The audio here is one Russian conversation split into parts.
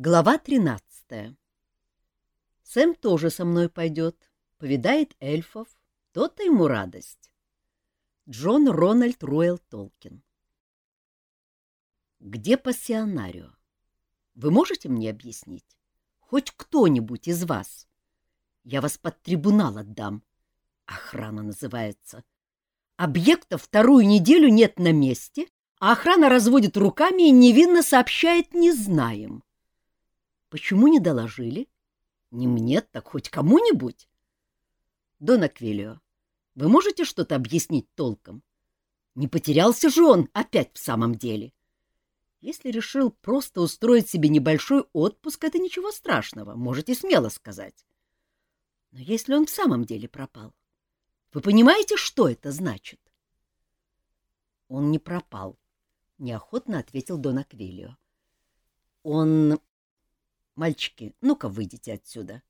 Глава тринадцатая. Сэм тоже со мной пойдет, повидает эльфов, то-то ему радость. Джон Рональд Руэлл Толкин. Где пассионарио? Вы можете мне объяснить? Хоть кто-нибудь из вас? Я вас под трибунал отдам. Охрана называется. Объекта вторую неделю нет на месте, а охрана разводит руками и невинно сообщает «не знаем». Почему не доложили? Не мне, так хоть кому-нибудь. Дон Аквилио, вы можете что-то объяснить толком? Не потерялся же он опять в самом деле? Если решил просто устроить себе небольшой отпуск, это ничего страшного, можете смело сказать. Но если он в самом деле пропал, вы понимаете, что это значит? Он не пропал, — неохотно ответил Дон Аквилио. Он Мальчики, ну-ка выйдите отсюда.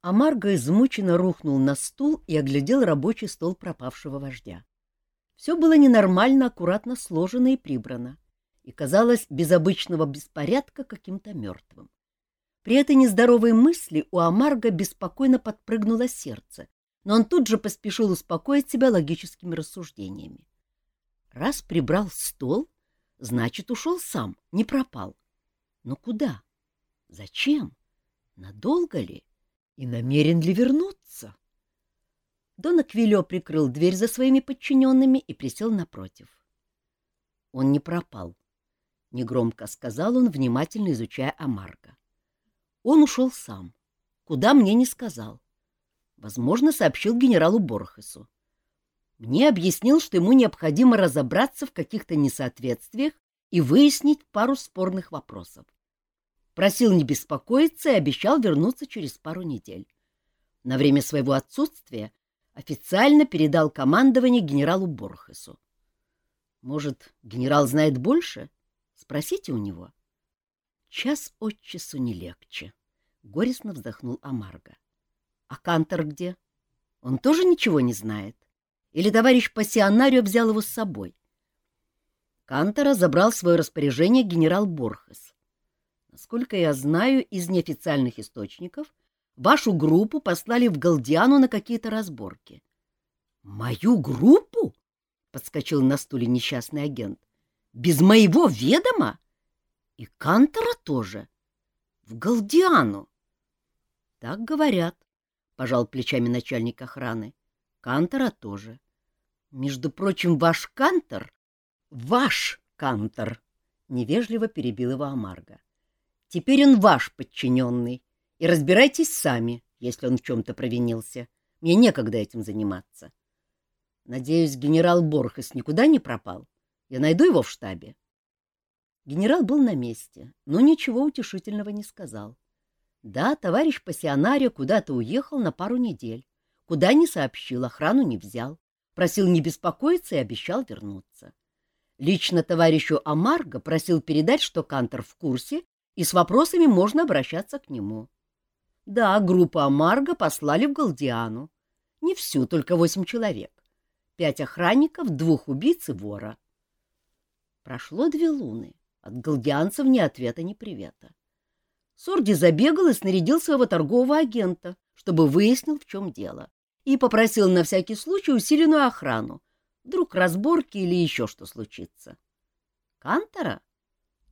А Марго измученно рухнул на стул и оглядел рабочий стол пропавшего вождя. Все было ненормально, аккуратно сложено и прибрано, и казалось без обычного беспорядка каким-то мертвым. При этой нездоровой мысли у Амарго беспокойно подпрыгнуло сердце, но он тут же поспешил успокоить себя логическими рассуждениями. Раз прибрал стол, значит, ушел сам, не пропал. Но куда? Зачем? Надолго ли? И намерен ли вернуться? Дон Аквилё прикрыл дверь за своими подчиненными и присел напротив. Он не пропал, — негромко сказал он, внимательно изучая Амарго. Он ушел сам. Куда мне не сказал. Возможно, сообщил генералу Борхесу. Мне объяснил, что ему необходимо разобраться в каких-то несоответствиях и выяснить пару спорных вопросов просил не беспокоиться и обещал вернуться через пару недель. На время своего отсутствия официально передал командование генералу Борхесу. Может, генерал знает больше? Спросите у него. Час от часу не легче, — горестно вздохнул Амарго. А Кантор где? Он тоже ничего не знает? Или товарищ пассионарио взял его с собой? Кантора забрал в свое распоряжение генерал Борхес. Насколько я знаю из неофициальных источников, вашу группу послали в Галдиану на какие-то разборки. — Мою группу? — подскочил на стуле несчастный агент. — Без моего ведома? И Кантора тоже. В Галдиану. — Так говорят, — пожал плечами начальник охраны. — Кантора тоже. Между прочим, ваш Кантор — ваш Кантор! — невежливо перебил его Амарго. Теперь он ваш подчиненный, и разбирайтесь сами, если он в чем-то провинился. Мне некогда этим заниматься. Надеюсь, генерал Борхес никуда не пропал? Я найду его в штабе. Генерал был на месте, но ничего утешительного не сказал. Да, товарищ пассионарио куда-то уехал на пару недель. Куда не сообщил, охрану не взял. Просил не беспокоиться и обещал вернуться. Лично товарищу Амарго просил передать, что Кантор в курсе и с вопросами можно обращаться к нему. Да, группу Амарго послали в Галдиану. Не всю, только восемь человек. Пять охранников, двух убийц и вора. Прошло две луны. От галдианцев ни ответа, ни привета. Сорди забегал и снарядил своего торгового агента, чтобы выяснил, в чем дело, и попросил на всякий случай усиленную охрану. Вдруг разборки или еще что случится. Кантора?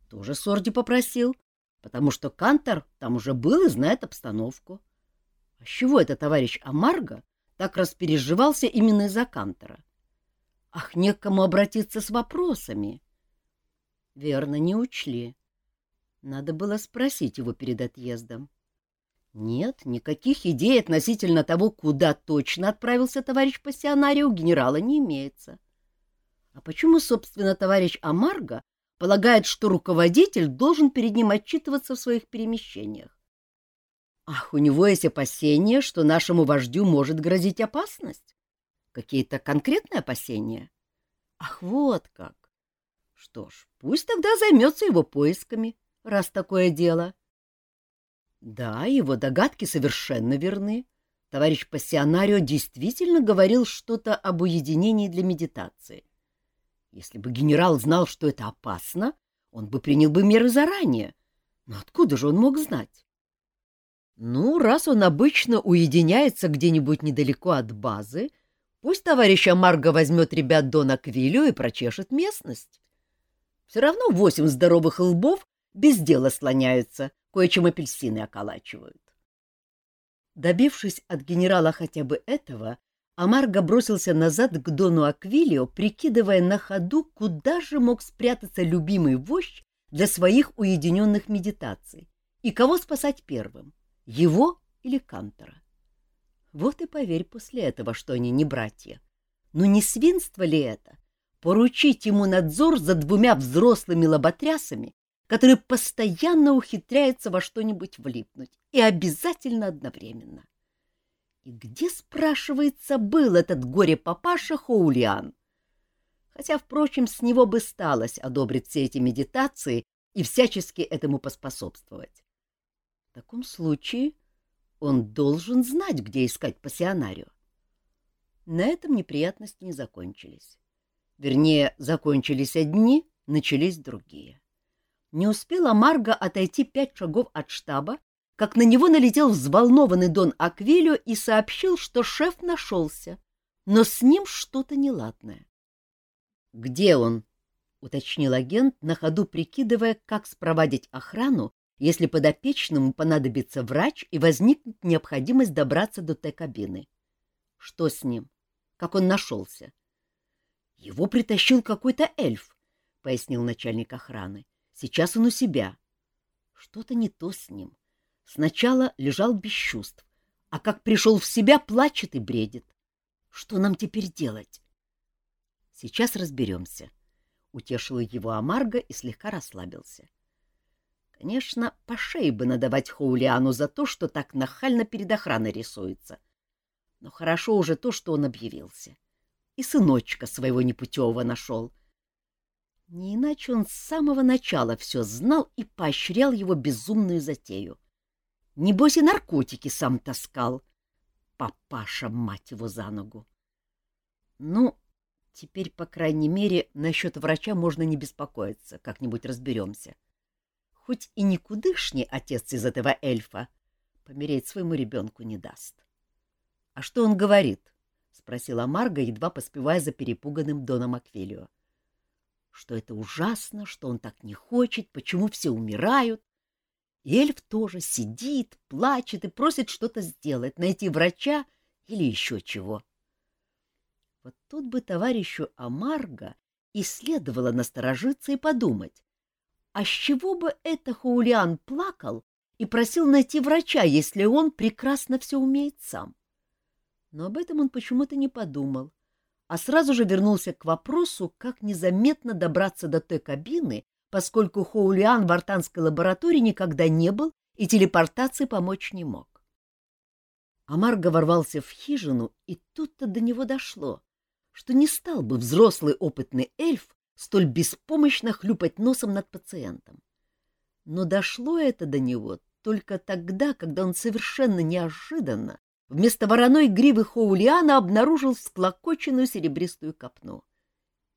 Тоже Сорди попросил, потому что Кантор там уже был и знает обстановку. А с чего это товарищ Амарго так распереживался именно из-за Кантора? Ах, некому обратиться с вопросами. Верно, не учли. Надо было спросить его перед отъездом. Нет, никаких идей относительно того, куда точно отправился товарищ пассионарий, у генерала не имеется. А почему, собственно, товарищ Амарго полагает, что руководитель должен перед ним отчитываться в своих перемещениях. Ах, у него есть опасения, что нашему вождю может грозить опасность? Какие-то конкретные опасения? Ах, вот как! Что ж, пусть тогда займется его поисками, раз такое дело. Да, его догадки совершенно верны. Товарищ пассионарио действительно говорил что-то об уединении для медитации. Если бы генерал знал, что это опасно, он бы принял бы меры заранее. Но откуда же он мог знать? Ну, раз он обычно уединяется где-нибудь недалеко от базы, пусть товарищ Марго возьмет ребят до Наквилю и прочешет местность. Все равно восемь здоровых лбов без дела слоняются, кое-чем апельсины околачивают. Добившись от генерала хотя бы этого, Амарго бросился назад к Дону Аквилио, прикидывая на ходу, куда же мог спрятаться любимый вождь для своих уединенных медитаций, и кого спасать первым, его или Кантора. Вот и поверь после этого, что они не братья. Но не свинство ли это? Поручить ему надзор за двумя взрослыми лоботрясами, которые постоянно ухитряются во что-нибудь влипнуть, и обязательно одновременно. И где, спрашивается, был этот горе-папаша Хоулиан? Хотя, впрочем, с него бы сталось одобрить все эти медитации и всячески этому поспособствовать. В таком случае он должен знать, где искать пассионарию. На этом неприятности не закончились. Вернее, закончились одни, начались другие. Не успела Марга отойти пять шагов от штаба, как на него налетел взволнованный Дон Аквилио и сообщил, что шеф нашелся, но с ним что-то неладное. — Где он? — уточнил агент, на ходу прикидывая, как спровадить охрану, если подопечному понадобится врач и возникнет необходимость добраться до Т-кабины. Что с ним? Как он нашелся? — Его притащил какой-то эльф, — пояснил начальник охраны. — Сейчас он у себя. Что-то не то с ним. Сначала лежал без чувств, а как пришел в себя, плачет и бредит. Что нам теперь делать? Сейчас разберемся. Утешила его Амарго и слегка расслабился. Конечно, по шее бы надавать Хоулиану за то, что так нахально перед охраной рисуется. Но хорошо уже то, что он объявился. И сыночка своего непутевого нашел. Не иначе он с самого начала все знал и поощрял его безумную затею. Небось и наркотики сам таскал. Папаша, мать его, за ногу. Ну, теперь, по крайней мере, насчет врача можно не беспокоиться, как-нибудь разберемся. Хоть и никудышний отец из этого эльфа, помереть своему ребенку не даст. — А что он говорит? — спросила Марга, едва поспевая за перепуганным Доном Аквилио. — Что это ужасно, что он так не хочет, почему все умирают, эльф тоже сидит, плачет и просит что-то сделать, найти врача или еще чего. Вот тут бы товарищу Амарго и следовало насторожиться и подумать, а с чего бы это Хаулиан плакал и просил найти врача, если он прекрасно все умеет сам? Но об этом он почему-то не подумал, а сразу же вернулся к вопросу, как незаметно добраться до той кабины, поскольку Хоулиан в артанской лаборатории никогда не был и телепортации помочь не мог. Амарго ворвался в хижину, и тут-то до него дошло, что не стал бы взрослый опытный эльф столь беспомощно хлюпать носом над пациентом. Но дошло это до него только тогда, когда он совершенно неожиданно вместо вороной гривы Хоулиана обнаружил всклокоченную серебристую копну.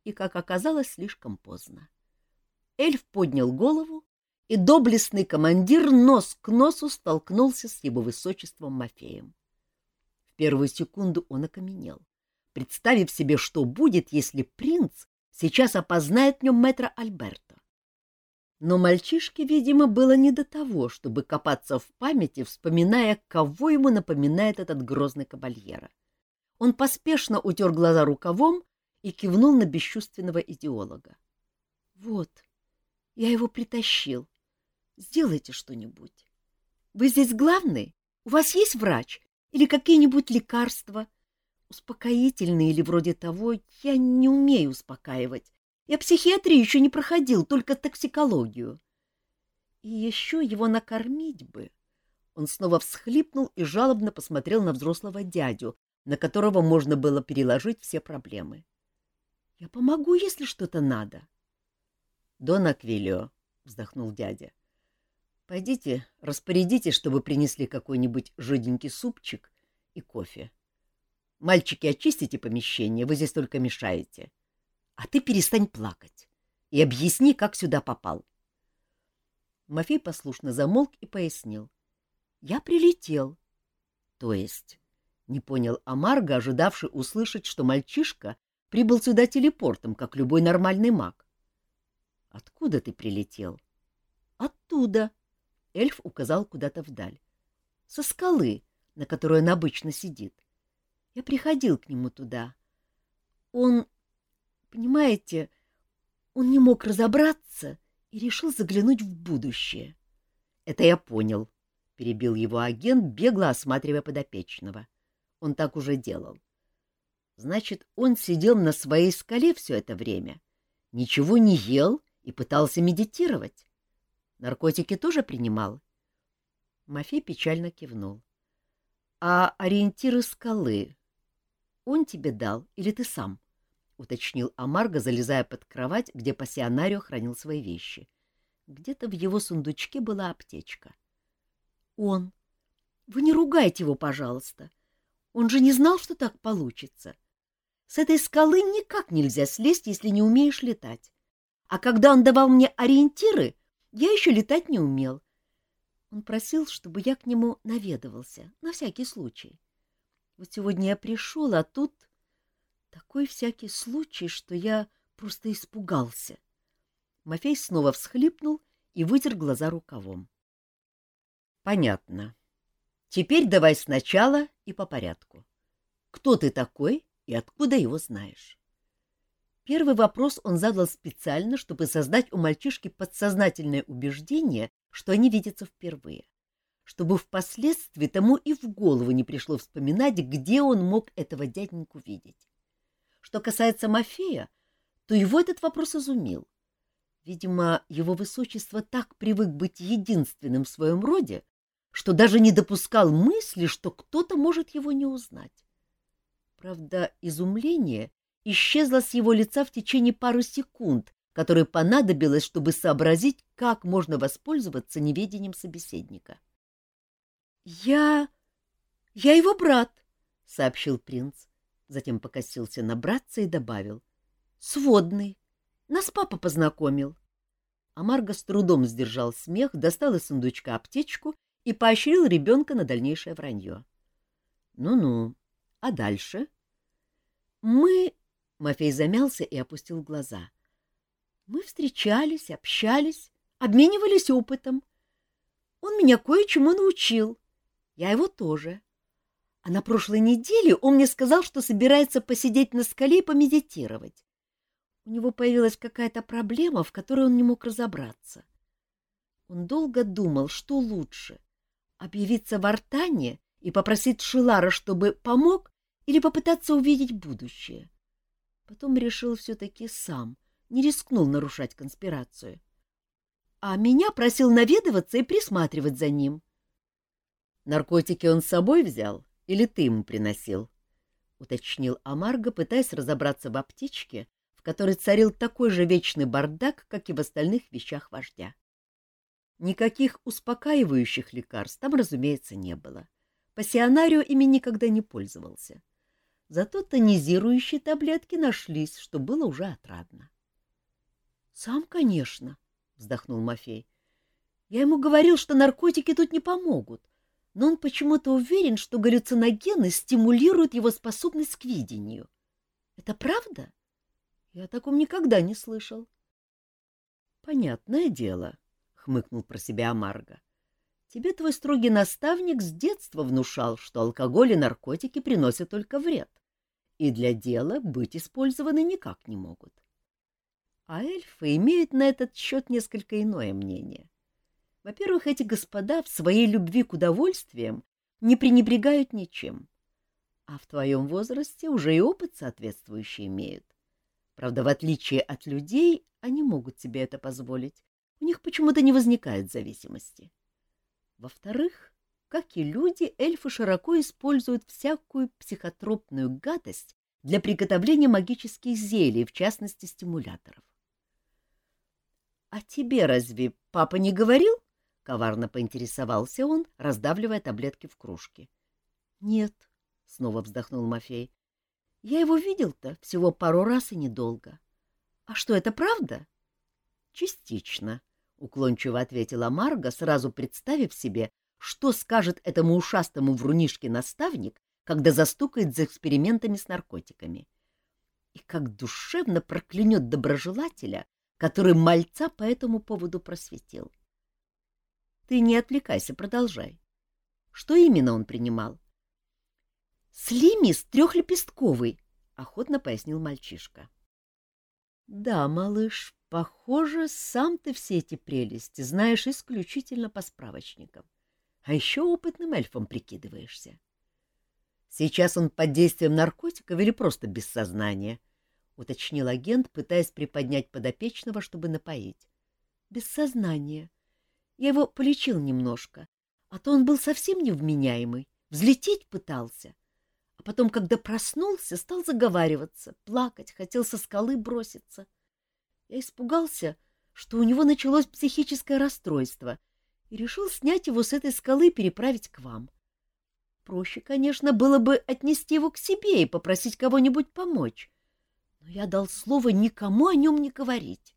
И, как оказалось, слишком поздно. Эльф поднял голову, и доблестный командир нос к носу столкнулся с его высочеством Мафеем. В первую секунду он окаменел, представив себе, что будет, если принц сейчас опознает в нем мэтра Альберта. Но мальчишке, видимо, было не до того, чтобы копаться в памяти, вспоминая, кого ему напоминает этот грозный кабальера. Он поспешно утер глаза рукавом и кивнул на бесчувственного идеолога. — Вот, я его притащил. Сделайте что-нибудь. Вы здесь главный? У вас есть врач? Или какие-нибудь лекарства? Успокоительные или вроде того? Я не умею успокаивать. Я психиатрию еще не проходил, только токсикологию. И еще его накормить бы. Он снова всхлипнул и жалобно посмотрел на взрослого дядю, на которого можно было переложить все проблемы. — Я помогу, если что-то надо. —— Дон Аквилио, — вздохнул дядя, — пойдите, распорядитесь, чтобы принесли какой-нибудь жиденький супчик и кофе. Мальчики, очистите помещение, вы здесь только мешаете. А ты перестань плакать и объясни, как сюда попал. Мафей послушно замолк и пояснил. — Я прилетел. — То есть? — не понял Амарго, ожидавший услышать, что мальчишка прибыл сюда телепортом, как любой нормальный маг. — Откуда ты прилетел? — Оттуда. Эльф указал куда-то вдаль. — Со скалы, на которой он обычно сидит. Я приходил к нему туда. Он, понимаете, он не мог разобраться и решил заглянуть в будущее. — Это я понял, — перебил его агент, бегло осматривая подопечного. Он так уже делал. Значит, он сидел на своей скале все это время, ничего не ел и пытался медитировать. Наркотики тоже принимал? Мафей печально кивнул. — А ориентиры скалы он тебе дал или ты сам? — уточнил Амарго, залезая под кровать, где пассионарио хранил свои вещи. Где-то в его сундучке была аптечка. — Он. Вы не ругайте его, пожалуйста. Он же не знал, что так получится. С этой скалы никак нельзя слезть, если не умеешь летать. А когда он давал мне ориентиры, я еще летать не умел. Он просил, чтобы я к нему наведывался, на всякий случай. Вот сегодня я пришел, а тут такой всякий случай, что я просто испугался. Мафей снова всхлипнул и вытер глаза рукавом. — Понятно. Теперь давай сначала и по порядку. Кто ты такой и откуда его знаешь? Первый вопрос он задал специально, чтобы создать у мальчишки подсознательное убеждение, что они видятся впервые чтобы впоследствии тому и в голову не пришло вспоминать, где он мог этого дяденьку видеть. Что касается Мафея, то его этот вопрос изумил. Видимо, его высочество так привык быть единственным в своем роде, что даже не допускал мысли, что кто-то может его не узнать. Правда, изумление исчезло с его лица в течение пары секунд, которые понадобилось, чтобы сообразить, как можно воспользоваться неведением собеседника. — я... я его брат, — сообщил принц. Затем покосился на братца и добавил. — Сводный. Нас папа познакомил. А Марго с трудом сдержал смех, достал из сундучка аптечку и поощрил ребенка на дальнейшее вранье. «Ну — Ну-ну, а дальше? — Мы... — Мафей замялся и опустил глаза. — Мы встречались, общались, обменивались опытом. Он меня кое-чему научил. Я его тоже. А на прошлой неделе он мне сказал, что собирается посидеть на скале и помедитировать. У него появилась какая-то проблема, в которой он не мог разобраться. Он долго думал, что лучше — объявиться в Артане и попросить Шилара, чтобы помог, или попытаться увидеть будущее. Потом решил все-таки сам, не рискнул нарушать конспирацию. А меня просил наведываться и присматривать за ним. Наркотики он с собой взял или ты ему приносил? — уточнил Амарго, пытаясь разобраться в аптечке, в которой царил такой же вечный бардак, как и в остальных вещах вождя. Никаких успокаивающих лекарств там, разумеется, не было. Пассионарио ими никогда не пользовался. Зато тонизирующие таблетки нашлись, что было уже отрадно. — Сам, конечно, — вздохнул Мафей. — Я ему говорил, что наркотики тут не помогут — но он почему-то уверен, что галлюциногены стимулируют его способность к видению. Это правда? Я о таком никогда не слышал. — Понятное дело, — хмыкнул про себя Амарго. — Тебе твой строгий наставник с детства внушал, что алкоголь и наркотики приносят только вред, и для дела быть использованы никак не могут. А эльфы имеют на этот счет несколько иное мнение. Во-первых, эти господа в своей любви к удовольствиям не пренебрегают ничем. А в твоем возрасте уже и опыт соответствующий имеют. Правда, в отличие от людей, они могут себе это позволить. У них почему-то не возникает зависимости. Во-вторых, как и люди, эльфы широко используют всякую психотропную гадость для приготовления магических зелий, в частности, стимуляторов. — А тебе разве папа не говорил? — коварно поинтересовался он, раздавливая таблетки в кружке. — Нет, — снова вздохнул Мафей. — Я его видел-то всего пару раз и недолго. — А что, это правда? — Частично, — уклончиво ответила Марга, сразу представив себе, что скажет этому ушастому врунишке наставник, когда застукает за экспериментами с наркотиками. И как душевно проклянет доброжелателя, который мальца по этому поводу просветил. Ты не отвлекайся, продолжай. Что именно он принимал? Слимис трехлепестковый, — охотно пояснил мальчишка. — Да, малыш, похоже, сам ты все эти прелести знаешь исключительно по справочникам. А еще опытным эльфом прикидываешься. Сейчас он под действием наркотиков или просто без сознания? — уточнил агент, пытаясь приподнять подопечного, чтобы напоить. — Без сознания. Я его полечил немножко, а то он был совсем невменяемый, взлететь пытался. — Потом, когда проснулся, стал заговариваться, плакать, хотел со скалы броситься. Я испугался, что у него началось психическое расстройство, и решил снять его с этой скалы и переправить к вам. Проще, конечно, было бы отнести его к себе и попросить кого-нибудь помочь, но я дал слово никому о нем не говорить.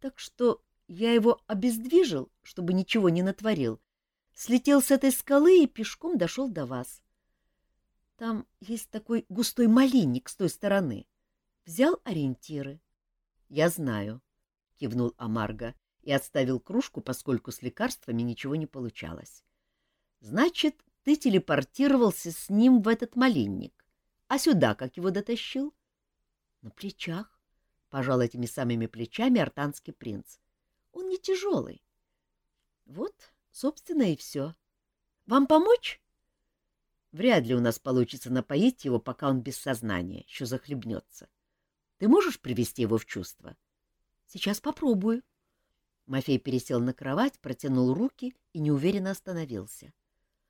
Так что я его обездвижил, чтобы ничего не натворил, слетел с этой скалы и пешком дошел до вас. Там есть такой густой малинник с той стороны. Взял ориентиры. — Я знаю, — кивнул Амарго и отставил кружку, поскольку с лекарствами ничего не получалось. — Значит, ты телепортировался с ним в этот малинник. А сюда как его дотащил? — На плечах, — пожал этими самыми плечами артанский принц. — Он не тяжелый. — Вот, собственно, и все. Вам помочь? Вряд ли у нас получится напоить его, пока он без сознания, еще захлебнется. Ты можешь привести его в чувство? — Сейчас попробую. Мафей пересел на кровать, протянул руки и неуверенно остановился.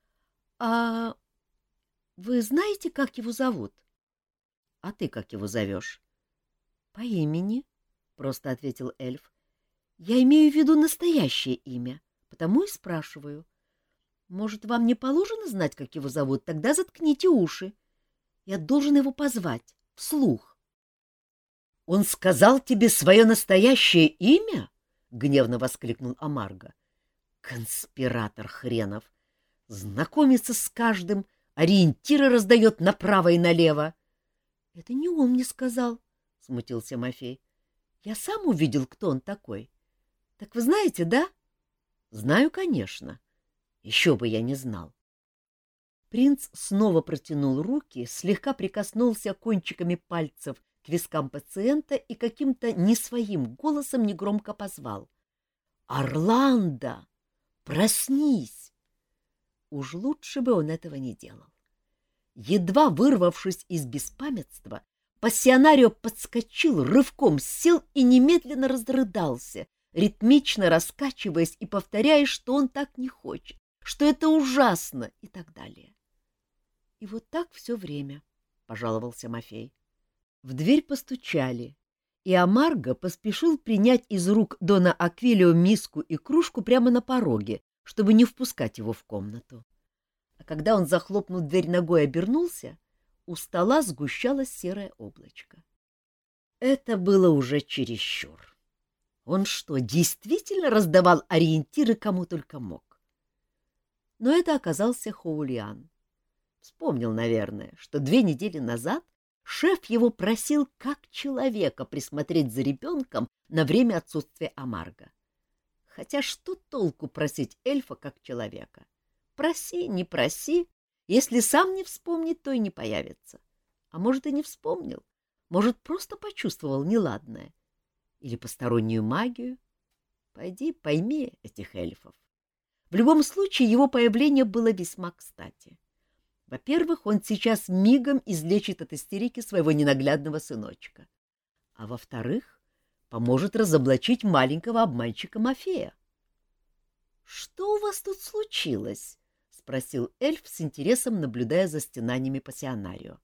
— А вы знаете, как его зовут? — А ты как его зовешь? — По имени, — просто ответил эльф. — Я имею в виду настоящее имя, потому и спрашиваю. — может, вам не положено знать, как его зовут? Тогда заткните уши. Я должен его позвать, вслух. — Он сказал тебе свое настоящее имя? — гневно воскликнул Амарго. — Конспиратор хренов! Знакомится с каждым, ориентиры раздает направо и налево. — Это не он мне сказал, — смутился Мафей. — Я сам увидел, кто он такой. — Так вы знаете, да? — Знаю, конечно. — еще бы я не знал. Принц снова протянул руки, слегка прикоснулся кончиками пальцев к вискам пациента и каким-то не своим голосом негромко позвал. «Орландо! Проснись!» Уж лучше бы он этого не делал. Едва вырвавшись из беспамятства, пассионарио подскочил, рывком сел и немедленно разрыдался, ритмично раскачиваясь и повторяя, что он так не хочет, что это ужасно и так далее. И вот так все время, — пожаловался Мафей. В дверь постучали, и Амарго поспешил принять из рук Дона Аквилио миску и кружку прямо на пороге, чтобы не впускать его в комнату. А когда он, захлопнув дверь ногой, обернулся, у стола сгущалось серое облачко. Это было уже чересчур. Он что, действительно раздавал ориентиры кому только мог? Но это оказался Хоулиан. Вспомнил, наверное, что две недели назад шеф его просил как человека присмотреть за ребенком на время отсутствия Амарга. Хотя что толку просить эльфа как человека? Проси, не проси, если сам не вспомнит, то и не появится. А может, и не вспомнил, может, просто почувствовал неладное. Или постороннюю магию. Пойди пойми этих эльфов. В любом случае, его появление было весьма кстати. Во-первых, он сейчас мигом излечит от истерики своего ненаглядного сыночка. А во-вторых, поможет разоблачить маленького обманщика Мафея. — Что у вас тут случилось? — спросил эльф с интересом, наблюдая за стенаниями пассионарио.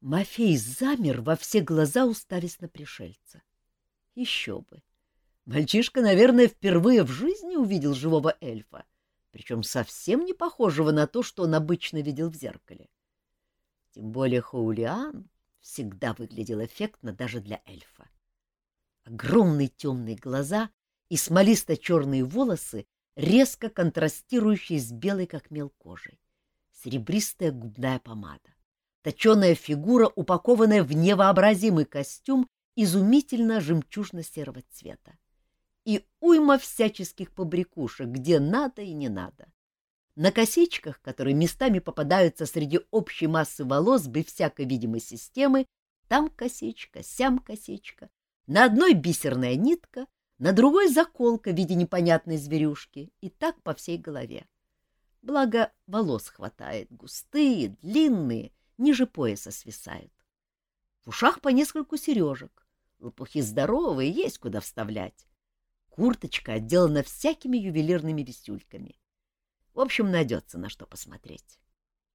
Мафей замер во все глаза, уставясь на пришельца. Еще бы! Мальчишка, наверное, впервые в жизни увидел живого эльфа, причем совсем не похожего на то, что он обычно видел в зеркале. Тем более Хоулиан всегда выглядел эффектно даже для эльфа. Огромные темные глаза и смолисто-черные волосы, резко контрастирующие с белой, как мел кожей, серебристая губная помада, точеная фигура, упакованная в невообразимый костюм изумительно жемчужно-серого цвета, и уйма всяческих побрякушек, где надо и не надо. На косичках, которые местами попадаются среди общей массы волос без всякой видимой системы, там косичка, сям косичка, на одной бисерная нитка, на другой заколка в виде непонятной зверюшки, и так по всей голове. Благо, волос хватает, густые, длинные, ниже пояса свисают. В ушах по нескольку сережек, лопухи здоровые, есть куда вставлять. Курточка отделана всякими ювелирными висюльками. В общем, найдется на что посмотреть.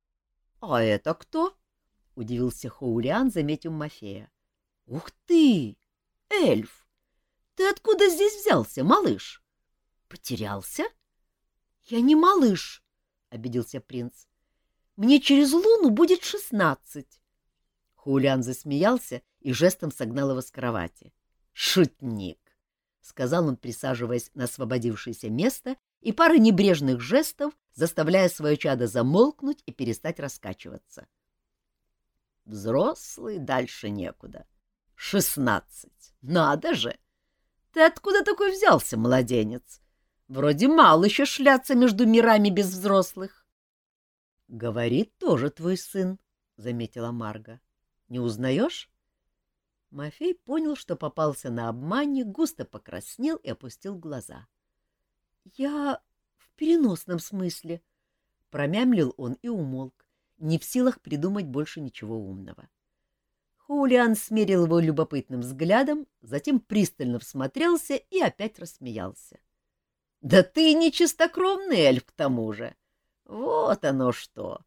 — А это кто? — удивился Хоулиан, заметив Мафея. — Ух ты! Эльф! Ты откуда здесь взялся, малыш? Потерялся? Я не малыш, обиделся принц. Мне через луну будет шестнадцать. Хулиан засмеялся и жестом согнал его с кровати. Шутник, сказал он, присаживаясь на освободившееся место и парой небрежных жестов, заставляя свое чадо замолкнуть и перестать раскачиваться. Взрослый дальше некуда. Шестнадцать. Надо же! Ты откуда такой взялся, младенец? Вроде мало еще шляться между мирами без взрослых. — Говорит тоже твой сын, — заметила Марга. — Не узнаешь? Мафей понял, что попался на обмане, густо покраснел и опустил глаза. — Я в переносном смысле, — промямлил он и умолк, не в силах придумать больше ничего умного. — Хулиан смерил его любопытным взглядом, затем пристально всмотрелся и опять рассмеялся. — Да ты не чистокровный эльф к тому же. Вот оно что.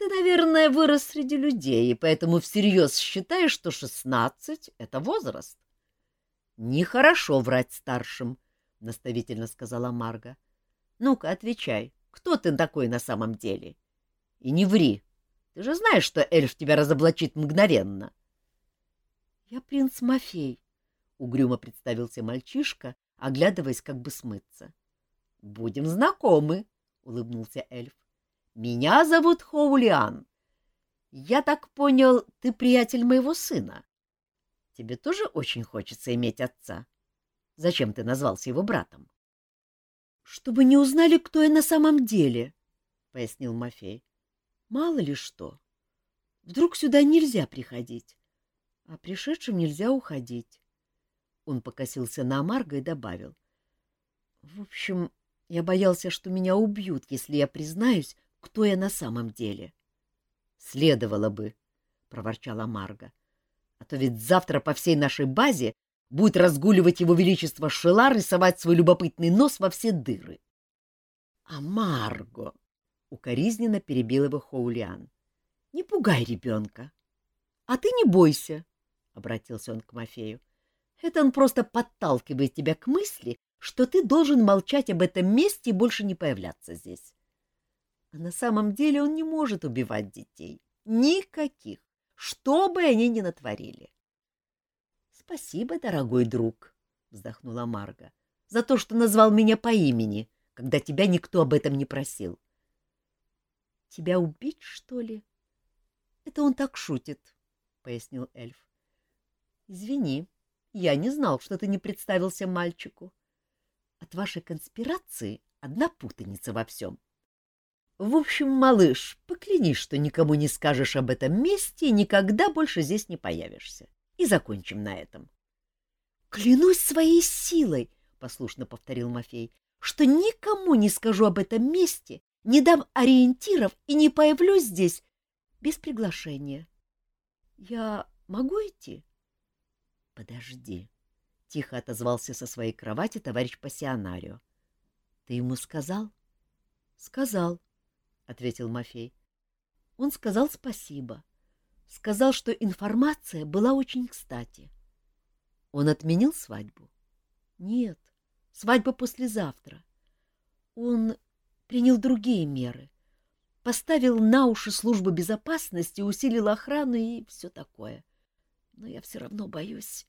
Ты, наверное, вырос среди людей, и поэтому всерьез считаешь, что шестнадцать — это возраст. — Нехорошо врать старшим, — наставительно сказала Марга. — Ну-ка, отвечай, кто ты такой на самом деле? И не ври, ты же знаешь, что эльф тебя разоблачит мгновенно. — Я принц Мафей, — угрюмо представился мальчишка, оглядываясь, как бы смыться. — Будем знакомы, — улыбнулся эльф. — Меня зовут Хоулиан. Я так понял, ты приятель моего сына. Тебе тоже очень хочется иметь отца. Зачем ты назвался его братом? — Чтобы не узнали, кто я на самом деле, — пояснил Мафей. Мало ли что. Вдруг сюда нельзя приходить, а пришедшим нельзя уходить. Он покосился на Амарго и добавил. В общем, я боялся, что меня убьют, если я признаюсь, кто я на самом деле. — Следовало бы, — проворчала Марга. — А то ведь завтра по всей нашей базе будет разгуливать его величество Шелар и совать свой любопытный нос во все дыры. — А Марго! — укоризненно перебил его Хоулиан. — Не пугай ребенка. — А ты не бойся, — обратился он к Мафею. — Это он просто подталкивает тебя к мысли, что ты должен молчать об этом месте и больше не появляться здесь. А на самом деле он не может убивать детей. Никаких, что бы они ни натворили. — Спасибо, дорогой друг, — вздохнула Марга, — за то, что назвал меня по имени, когда тебя никто об этом не просил. — Тебя убить, что ли? — Это он так шутит, — пояснил эльф. — Извини, я не знал, что ты не представился мальчику. От вашей конспирации одна путаница во всем. В общем, малыш, поклянись, что никому не скажешь об этом месте и никогда больше здесь не появишься. И закончим на этом. — Клянусь своей силой, — послушно повторил Мафей, — что никому не скажу об этом месте не дам ориентиров и не появлюсь здесь без приглашения. Я могу идти? — Подожди, — тихо отозвался со своей кровати товарищ пассионарио. — Ты ему сказал? — Сказал, — ответил Мафей. Он сказал спасибо. Сказал, что информация была очень кстати. Он отменил свадьбу? Нет, свадьба послезавтра. Он принял другие меры. Поставил на уши службу безопасности, усилил охрану и все такое. Но я все равно боюсь.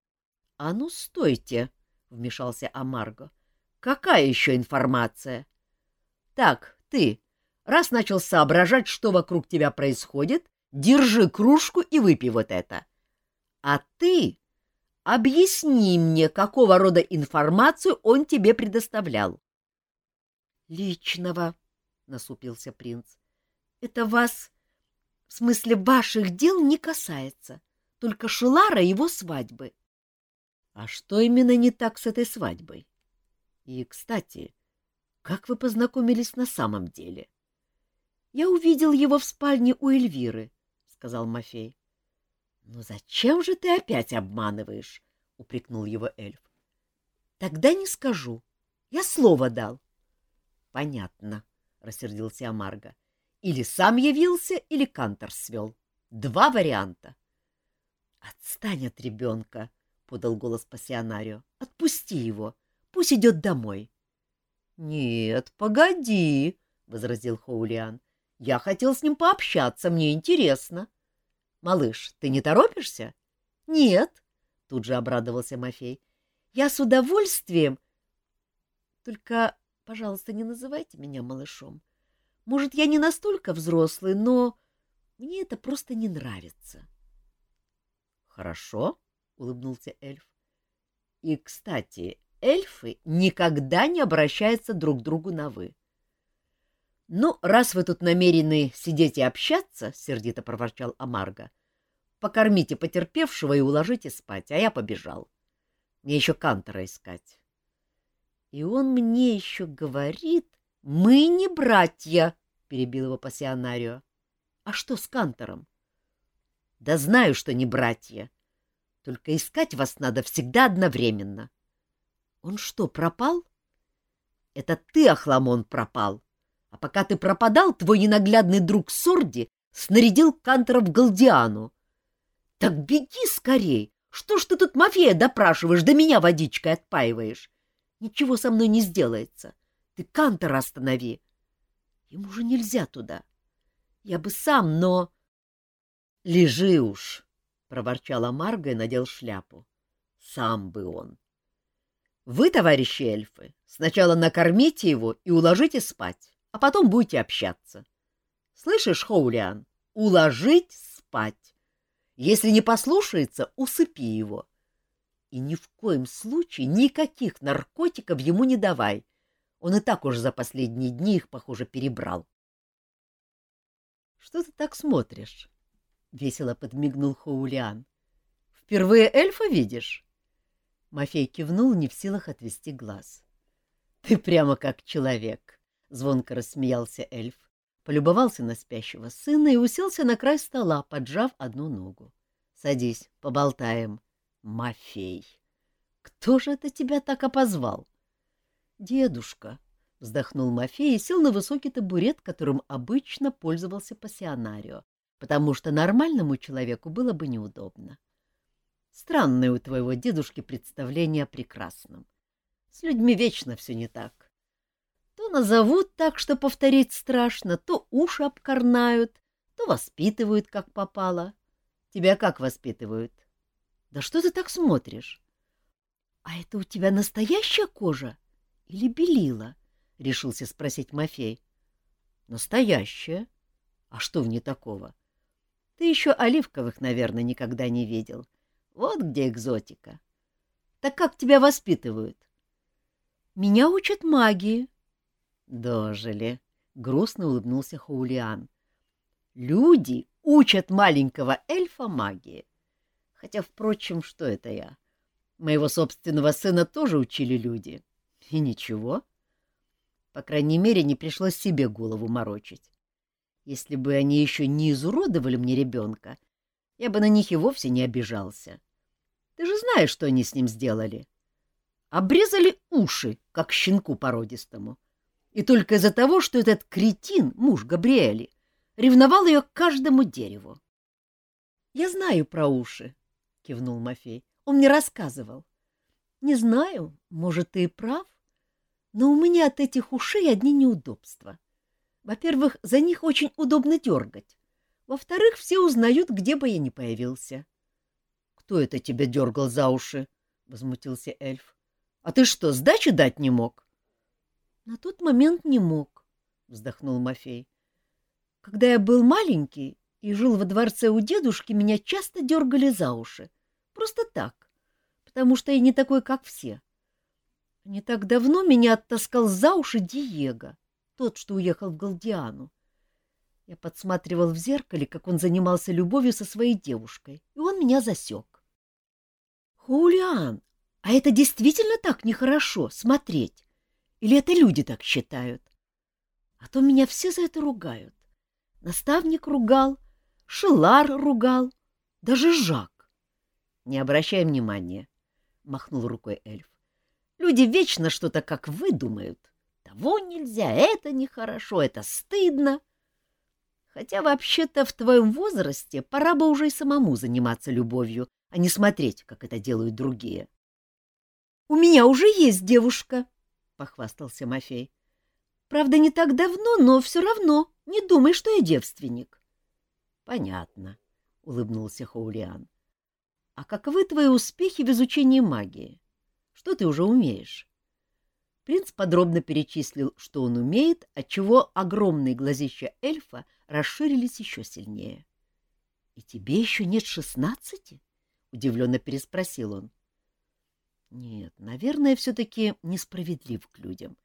— А ну, стойте! — вмешался Амарго. — Какая еще информация? — Так, ты, раз начал соображать, что вокруг тебя происходит, держи кружку и выпей вот это. А ты объясни мне, какого рода информацию он тебе предоставлял. — Личного, — насупился принц. — Это вас, в смысле ваших дел, не касается, только Шелара его свадьбы. — А что именно не так с этой свадьбой? И, кстати, как вы познакомились на самом деле? — Я увидел его в спальне у Эльвиры, — сказал Мафей. — Ну зачем же ты опять обманываешь? — упрекнул его эльф. — Тогда не скажу. Я слово дал. — Понятно, — рассердился Амарго. — Или сам явился, или Кантор свел. Два варианта. — Отстань от ребенка, — подал голос пассионарио. — Отпусти его. Пусть идет домой. — Нет, погоди, — возразил Хоулиан. — Я хотел с ним пообщаться, мне интересно. — Малыш, ты не торопишься? — Нет, — тут же обрадовался Мафей. — Я с удовольствием. Только, пожалуйста, не называйте меня малышом. Может, я не настолько взрослый, но мне это просто не нравится. — Хорошо, — улыбнулся эльф. — И, кстати, эльфы никогда не обращаются друг к другу на «вы». — Ну, раз вы тут намерены сидеть и общаться, — сердито проворчал Амарго, — покормите потерпевшего и уложите спать, а я побежал. Мне еще Кантора искать. И он мне еще говорит, мы не братья, — перебил его пассионарио. — А что с Кантором? — Да знаю, что не братья. Только искать вас надо всегда одновременно. — он что, пропал? Это ты, Ахламон, пропал. А пока ты пропадал, твой ненаглядный друг Сорди снарядил Кантера в Галдиану. Так беги скорей! Что ж ты тут мафия допрашиваешь, да меня водичкой отпаиваешь? Ничего со мной не сделается. Ты Кантера останови. Ему же нельзя туда. Я бы сам, но... — Лежи уж, — проворчала Марга и надел шляпу. Сам бы он. Вы, товарищи эльфы, сначала накормите его и уложите спать, а потом будете общаться. Слышишь, Хоулиан, уложить спать. Если не послушается, усыпи его. И ни в коем случае никаких наркотиков ему не давай. Он и так уж за последние дни их, похоже, перебрал. — Что ты так смотришь? — весело подмигнул Хоулиан. — Впервые эльфа видишь? Мафей кивнул, не в силах отвести глаз. — Ты прямо как человек! — звонко рассмеялся эльф, полюбовался на спящего сына и уселся на край стола, поджав одну ногу. — Садись, поболтаем. — Мафей! Кто же это тебя так опозвал? — Дедушка! — вздохнул Мафей и сел на высокий табурет, которым обычно пользовался пассионарио, потому что нормальному человеку было бы неудобно. — Странное у твоего дедушки представление о прекрасном. С людьми вечно все не так. Назовут так, что повторить страшно, то уши обкорнают, то воспитывают, как попало. Тебя как воспитывают? Да что ты так смотришь? — А это у тебя настоящая кожа или белила? — решился спросить Мафей. — Настоящая. А что в ней такого? Ты еще оливковых, наверное, никогда не видел. — вот где экзотика. Так как тебя воспитывают? Меня учат магии. Дожили. Грустно улыбнулся Хаулиан. Люди учат маленького эльфа магии. Хотя, впрочем, что это я? Моего собственного сына тоже учили люди. И ничего. По крайней мере, не пришлось себе голову морочить. Если бы они еще не изуродовали мне ребенка, я бы на них и вовсе не обижался. Ты же знаешь, что они с ним сделали. Обрезали уши, как щенку породистому. И только из-за того, что этот кретин, муж Габриэли, ревновал ее к каждому дереву. — Я знаю про уши, — кивнул Мафей. — Он мне рассказывал. — Не знаю, может, ты и прав, но у меня от этих ушей одни неудобства. Во-первых, за них очень удобно дергать. Во-вторых, все узнают, где бы я ни появился. — Кто это тебя дергал за уши? — возмутился эльф. А ты что, сдачи дать не мог? — На тот момент не мог, — вздохнул Мафей. — Когда я был маленький и жил во дворце у дедушки, меня часто дергали за уши. Просто так, потому что я не такой, как все. Не так давно меня оттаскал за уши Диего, тот, что уехал в Галдиану. Я подсматривал в зеркале, как он занимался любовью со своей девушкой, и он меня засек. — Хулиан, а это действительно так нехорошо смотреть? Или это люди так считают? А то меня все за это ругают. Наставник ругал, Шилар ругал, даже Жак. — Не обращай внимания, — махнул рукой эльф. — Люди вечно что-то как выдумают. Того нельзя, это нехорошо, это стыдно. Хотя вообще-то в твоем возрасте пора бы уже и самому заниматься любовью, а не смотреть, как это делают другие. — У меня уже есть девушка, — похвастался Мафей. — Правда, не так давно, но все равно не думай, что я девственник. — Понятно, — улыбнулся Хаулиан. — А каковы твои успехи в изучении магии? Что ты уже умеешь? Принц подробно перечислил, что он умеет, отчего огромные глазища эльфа расширились еще сильнее. — И тебе еще нет шестнадцати? — удивленно переспросил он. — Нет, наверное, все-таки несправедлив к людям.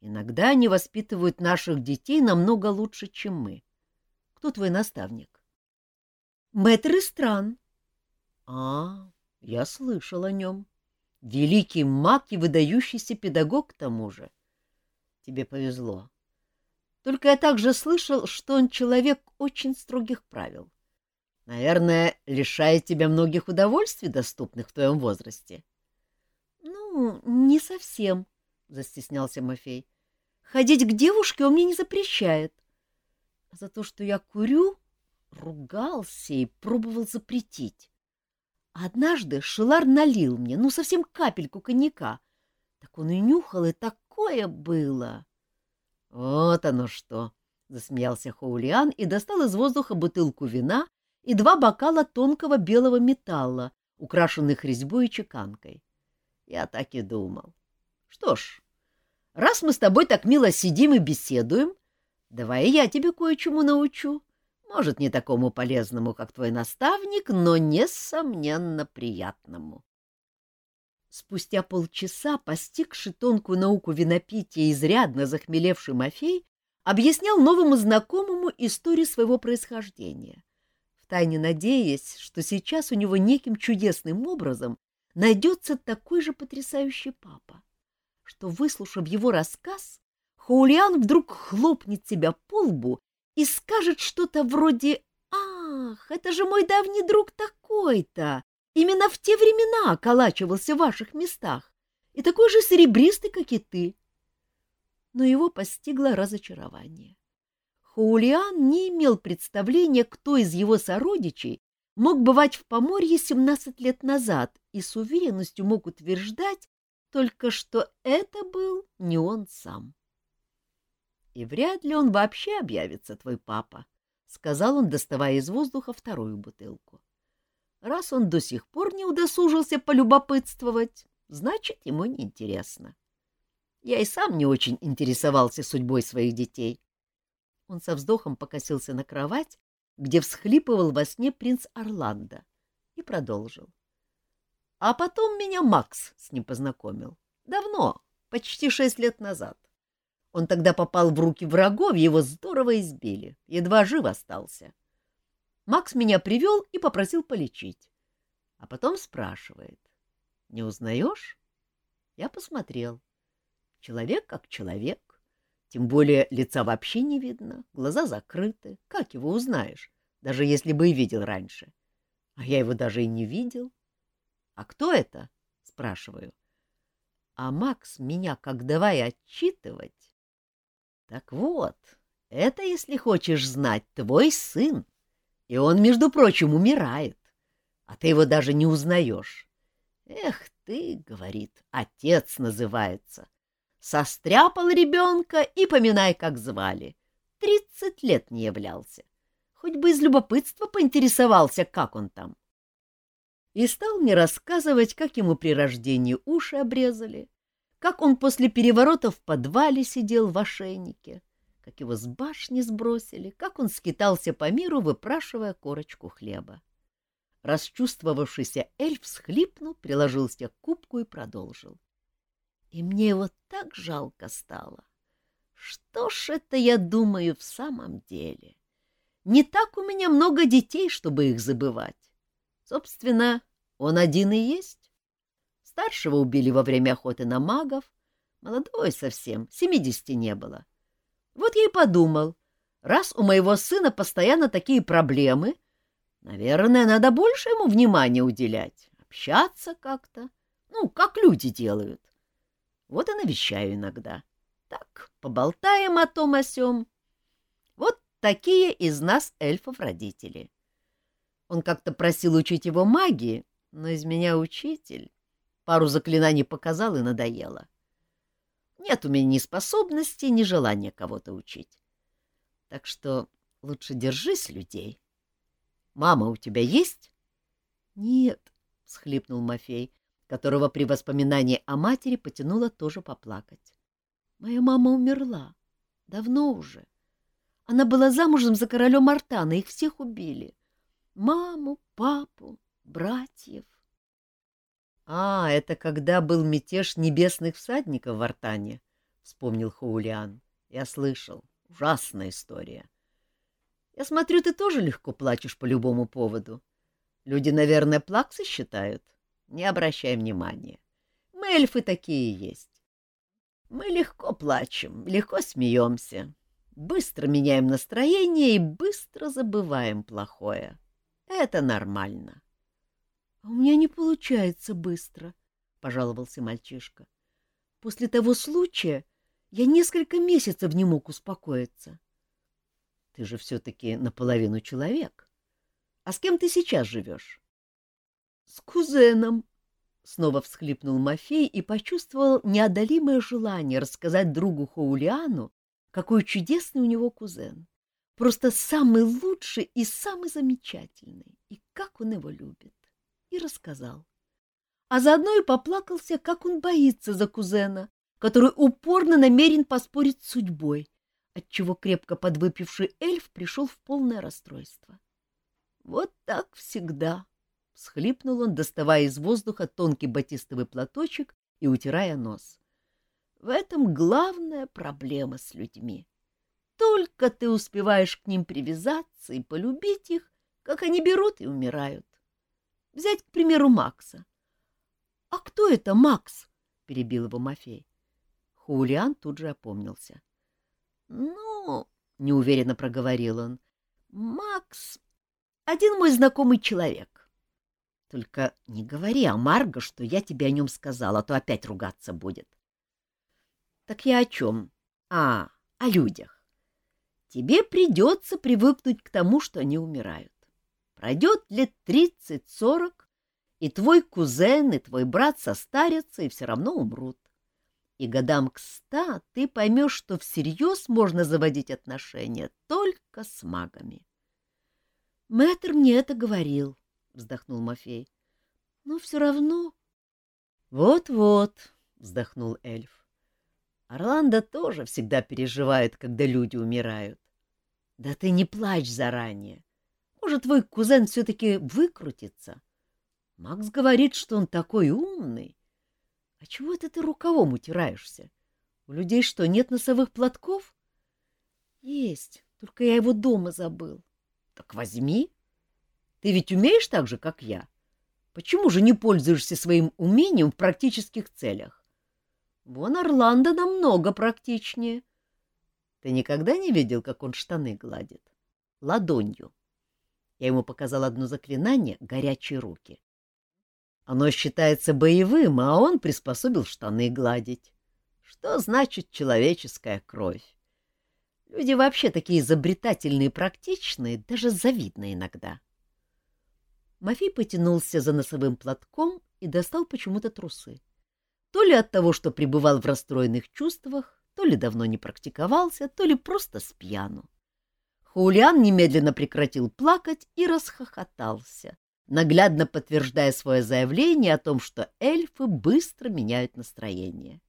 Иногда они воспитывают наших детей намного лучше, чем мы. Кто твой наставник? — Мэтр Истран. — А, я слышал о нем. Великий маг и выдающийся педагог к тому же. Тебе повезло. Только я также слышал, что он человек очень строгих правил. Наверное, лишает тебя многих удовольствий, доступных в твоем возрасте. — Ну, не совсем, — застеснялся Мафей. — Ходить к девушке он мне не запрещает. А за то, что я курю, ругался и пробовал запретить. Однажды Шилар налил мне, ну, совсем капельку коньяка. Так он и нюхал, и такое было. — Вот оно что! — засмеялся Хоулиан и достал из воздуха бутылку вина и два бокала тонкого белого металла, украшенных резьбой и чеканкой. Я так и думал. Что ж, раз мы с тобой так мило сидим и беседуем, давай я тебе кое-чему научу. Может, не такому полезному, как твой наставник, но, несомненно, приятному. Спустя полчаса, постигший тонкую науку винопития изрядно захмелевший Мафей, объяснял новому знакомому историю своего происхождения, втайне надеясь, что сейчас у него неким чудесным образом найдется такой же потрясающий папа, что, выслушав его рассказ, Хаулиан вдруг хлопнет себя по лбу и скажет что-то вроде «Ах, это же мой давний друг такой-то! Именно в те времена околачивался в ваших местах, и такой же серебристый, как и ты!» Но его постигло разочарование. Хаулиан не имел представления, кто из его сородичей мог бывать в Поморье 17 лет назад, и с уверенностью мог утверждать только, что это был не он сам. И вряд ли он вообще объявится, твой папа, — сказал он, доставая из воздуха вторую бутылку. Раз он до сих пор не удосужился полюбопытствовать, значит, ему неинтересно. Я и сам не очень интересовался судьбой своих детей. Он со вздохом покосился на кровать, где всхлипывал во сне принц Орландо, и продолжил. А потом меня Макс с ним познакомил. Давно, почти шесть лет назад. Он тогда попал в руки врагов, его здорово избили, едва жив остался. Макс меня привел и попросил полечить. А потом спрашивает. «Не узнаешь?» Я посмотрел. Человек как человек. Тем более лица вообще не видно, глаза закрыты. Как его узнаешь, даже если бы и видел раньше? А я его даже и не видел. «А кто это?» — спрашиваю. А Макс меня как давай отчитывать. Так вот, это, если хочешь знать, твой сын. И он, между прочим, умирает. А ты его даже не узнаешь. Эх ты, — говорит, — отец называется. Состряпал ребенка и поминай, как звали. Тридцать лет не являлся. Хоть бы из любопытства поинтересовался, как он там. И стал мне рассказывать, как ему при рождении уши обрезали, как он после переворота в подвале сидел в ошейнике, как его с башни сбросили, как он скитался по миру, выпрашивая корочку хлеба. Расчувствовавшийся эльф схлипнул, приложился к кубку и продолжил. И мне его так жалко стало. Что ж это я думаю в самом деле? Не так у меня много детей, чтобы их забывать. Собственно, он один и есть. Старшего убили во время охоты на магов, молодой совсем, семидесяти не было. Вот я и подумал, раз у моего сына постоянно такие проблемы, наверное, надо больше ему внимания уделять, общаться как-то, ну, как люди делают. Вот и навещаю иногда. Так, поболтаем о том о сём. Вот такие из нас эльфов родители. Он как-то просил учить его магии, но из меня учитель. Пару заклинаний показал и надоело. Нет у меня ни способности, ни желания кого-то учить. Так что лучше держись людей. Мама у тебя есть? — Нет, — схлипнул Мафей, которого при воспоминании о матери потянуло тоже поплакать. — Моя мама умерла. Давно уже. Она была замужем за королем Артана, их всех убили. Маму, папу, братьев. А, это когда был мятеж небесных всадников в Артане, — вспомнил Хаулиан. Я слышал. Ужасная история. Я смотрю, ты тоже легко плачешь по любому поводу. Люди, наверное, плаксы считают. Не обращай внимания. Мы эльфы такие есть. Мы легко плачем, легко смеемся, быстро меняем настроение и быстро забываем плохое. Это нормально. — А у меня не получается быстро, — пожаловался мальчишка. — После того случая я несколько месяцев не мог успокоиться. — Ты же все-таки наполовину человек. А с кем ты сейчас живешь? — С кузеном, — снова всхлипнул Мафей и почувствовал неодолимое желание рассказать другу Хаулиану, какой чудесный у него кузен. Просто самый лучший и самый замечательный, и как он его любит и рассказал. А заодно и поплакался, как он боится за кузена, который упорно намерен поспорить с судьбой, отчего крепко подвыпивший эльф пришел в полное расстройство. «Вот так всегда!» — всхлипнул он, доставая из воздуха тонкий батистовый платочек и утирая нос. «В этом главная проблема с людьми. Только ты успеваешь к ним привязаться и полюбить их, как они берут и умирают. Взять, к примеру, Макса. — А кто это Макс? — перебил его Мафей. Хулиан тут же опомнился. — Ну, — неуверенно проговорил он, — Макс — один мой знакомый человек. Только не говори о Марго, что я тебе о нем сказал, а то опять ругаться будет. — Так я о чем? А, о людях. Тебе придется привыкнуть к тому, что они умирают. Пройдет лет тридцать-сорок, и твой кузен, и твой брат состарятся и все равно умрут. И годам к ста ты поймешь, что всерьез можно заводить отношения только с магами. — Мэтр мне это говорил, — вздохнул Мафей. — Но все равно... Вот — Вот-вот, — вздохнул эльф. Орландо тоже всегда переживает, когда люди умирают. Да ты не плачь заранее. Может, твой кузен все-таки выкрутится? Макс говорит, что он такой умный. А чего это ты рукавом утираешься? У людей что, нет носовых платков? Есть, только я его дома забыл. Так возьми. Ты ведь умеешь так же, как я? Почему же не пользуешься своим умением в практических целях? Вон Орландо намного практичнее. Ты никогда не видел, как он штаны гладит? Ладонью. Я ему показал одно заклинание «Горячие руки». Оно считается боевым, а он приспособил штаны гладить. Что значит человеческая кровь? Люди вообще такие изобретательные и практичные, даже завидно иногда. Мафей потянулся за носовым платком и достал почему-то трусы. То ли от того, что пребывал в расстроенных чувствах, ли давно не практиковался, то ли просто спьяну. Хулиан немедленно прекратил плакать и расхохотался, наглядно подтверждая свое заявление о том, что эльфы быстро меняют настроение.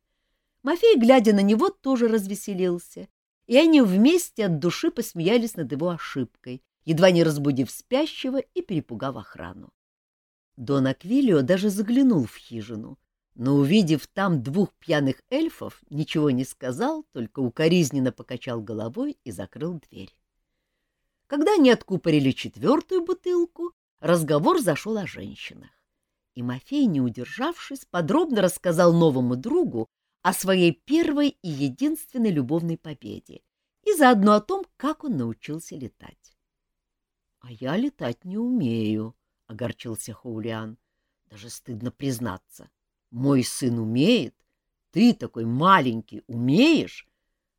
Мафей, глядя на него, тоже развеселился, и они вместе от души посмеялись над его ошибкой, едва не разбудив спящего и перепугав охрану. Дон Аквилио даже заглянул в хижину, но, увидев там двух пьяных эльфов, ничего не сказал, только укоризненно покачал головой и закрыл дверь. Когда они откупорили четвертую бутылку, разговор зашел о женщинах. И Мафей, не удержавшись, подробно рассказал новому другу о своей первой и единственной любовной победе и заодно о том, как он научился летать. — А я летать не умею, — огорчился Хаулиан. — Даже стыдно признаться. Мой сын умеет, ты такой маленький умеешь,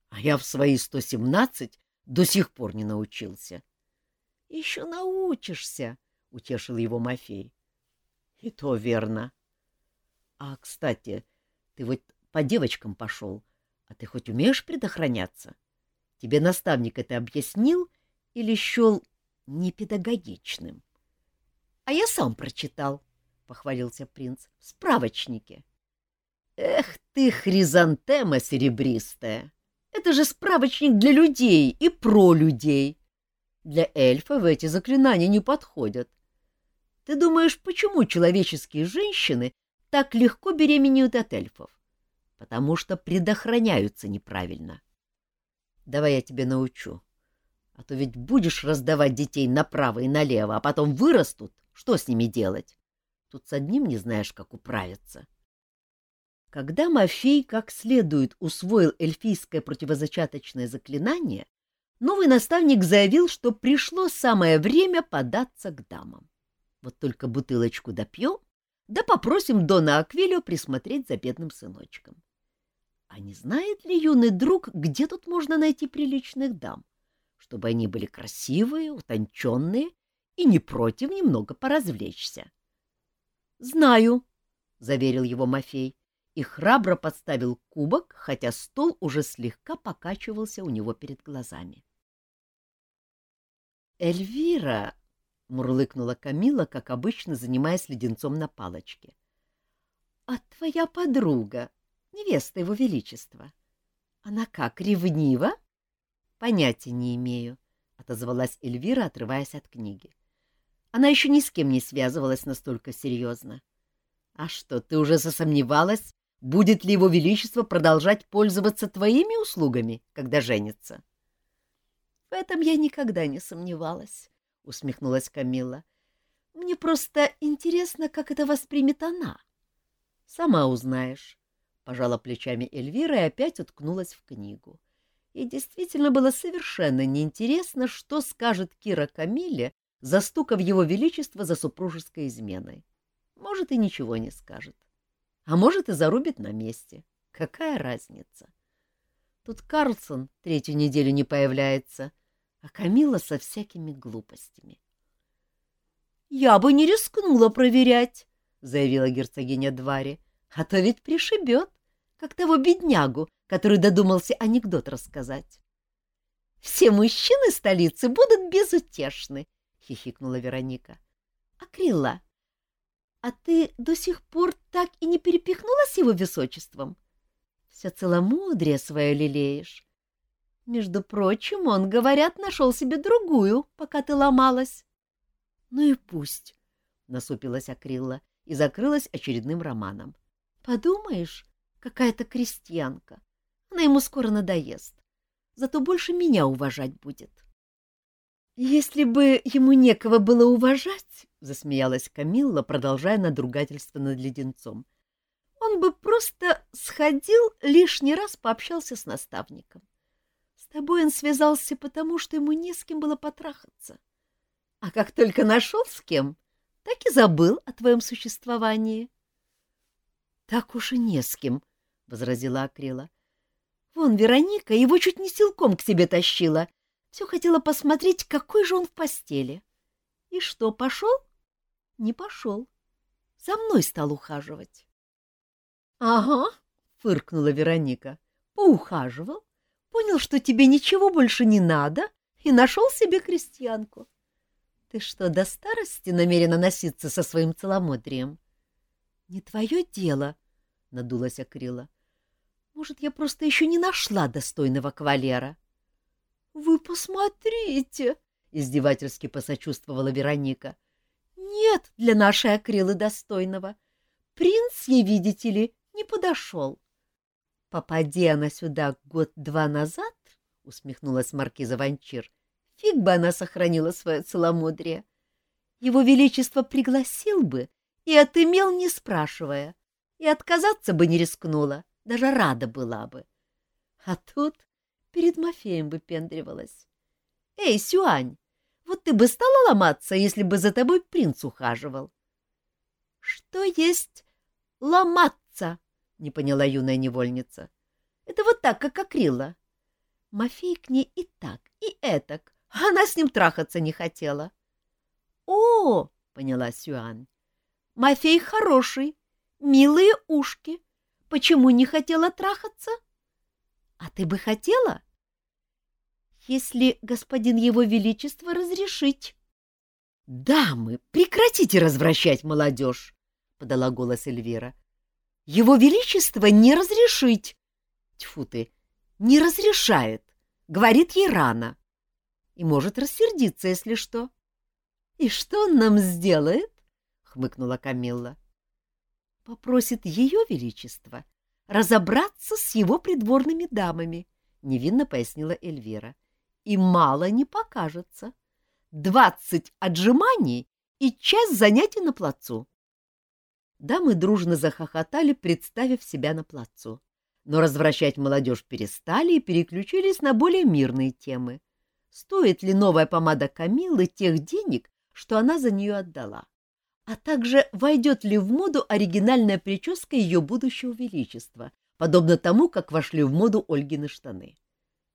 а я в свои сто семнадцать до сих пор не научился. — Еще научишься, — утешил его Мафей. — И то верно. — А, кстати, ты вот по девочкам пошел. А ты хоть умеешь предохраняться? Тебе наставник это объяснил или счел непедагогичным? — А я сам прочитал, — похвалился принц, — в справочнике. — Эх ты, хризантема серебристая! Это же справочник для людей и про людей. Для эльфов эти заклинания не подходят. Ты думаешь, почему человеческие женщины так легко беременеют от эльфов? потому что предохраняются неправильно. Давай я тебе научу. А то ведь будешь раздавать детей направо и налево, а потом вырастут. Что с ними делать? Тут с одним не знаешь, как управиться. Когда Мафей как следует усвоил эльфийское противозачаточное заклинание, новый наставник заявил, что пришло самое время податься к дамам. Вот только бутылочку допьем, да попросим Дона Аквилио присмотреть за бедным сыночком. А не знает ли юный друг, где тут можно найти приличных дам, чтобы они были красивые, утонченные и не против немного поразвлечься? — Знаю, — заверил его Мафей и храбро подставил кубок, хотя стол уже слегка покачивался у него перед глазами. «Эльвира!» — мурлыкнула Камила, как обычно, занимаясь леденцом на палочке. — А твоя подруга невеста его величества. Она как, ревнива? Понятия не имею, — отозвалась Эльвира, отрываясь от книги. Она еще ни с кем не связывалась настолько серьезно. А что, ты уже засомневалась, будет ли его величество продолжать пользоваться твоими услугами, когда женится? — В этом я никогда не сомневалась, — усмехнулась Камила. — Мне просто интересно, как это воспримет она. — Сама узнаешь. Пожала плечами Эльвира и опять уткнулась в книгу. И действительно было совершенно неинтересно, что скажет Кира Камиле, застукав его величество за супружеской изменой. Может, и ничего не скажет. А может, и зарубит на месте. Какая разница? Тут Карлсон третью неделю не появляется, а Камила со всякими глупостями. — Я бы не рискнула проверять, — заявила герцогиня Двари, — а то ведь пришибет как того беднягу, который додумался анекдот рассказать. — Все мужчины столицы будут безутешны, — хихикнула Вероника. — Акрила, а ты до сих пор так и не перепихнула с его высочеством? Все целомудрие свое лелеешь. Между прочим, он, говорят, нашел себе другую, пока ты ломалась. — Ну и пусть, — насупилась Акрилла и закрылась очередным романом. — Подумаешь, Какая-то крестьянка. Она ему скоро надоест. Зато больше меня уважать будет. Если бы ему некого было уважать, — засмеялась Камилла, продолжая надругательство над леденцом, — он бы просто сходил, лишний раз пообщался с наставником. С тобой он связался потому, что ему не с кем было потрахаться. А как только нашел с кем, так и забыл о твоем существовании. — Так уж и не с кем, — возразила Акрила. — Вон Вероника его чуть не силком к себе тащила. Все хотела посмотреть, какой же он в постели. И что, пошел? Не пошел. За мной стал ухаживать. — Ага, — фыркнула Вероника. — Поухаживал, понял, что тебе ничего больше не надо, и нашел себе крестьянку. Ты что, до старости намерена носиться со своим целомудрием? — Не твое дело, — надулась Акрила. Может, я просто еще не нашла достойного кавалера? — Вы посмотрите! — издевательски посочувствовала Вероника. — Нет для нашей акрилы достойного. Принц ей, видите ли, не подошел. — Попади она сюда год-два назад, — усмехнулась маркиза Ванчир, — фиг бы она сохранила свое целомудрие. Его Величество пригласил бы и отымел, не спрашивая, и отказаться бы не рискнула, даже рада была бы. А тут перед Мафеем выпендривалась. — Эй, Сюань, вот ты бы стала ломаться, если бы за тобой принц ухаживал? — Что есть ломаться? — не поняла юная невольница. — Это вот так, как акрила. Мафей к ней и так, и этак, а она с ним трахаться не хотела. — О, — поняла Сюань, — Мафей хороший, милые ушки. Почему не хотела трахаться? — а ты бы хотела? Если господин его величество разрешить. — Дамы, прекратите развращать молодежь, — подала голос Эльвира. — Его величество не разрешить. Тьфу ты, не разрешает. Говорит ей рано. И может рассердиться, если что. — И что он нам сделает? — хмыкнула Камилла. — Попросит ее величество разобраться с его придворными дамами, — невинно пояснила Эльвира. — И мало не покажется. Двадцать отжиманий и час занятий на плацу. Дамы дружно захохотали, представив себя на плацу. Но развращать молодежь перестали и переключились на более мирные темы. Стоит ли новая помада Камилы тех денег, что она за нее отдала? А также войдет ли в моду оригинальная прическа ее будущего величества, подобно тому, как вошли в моду Ольгины штаны.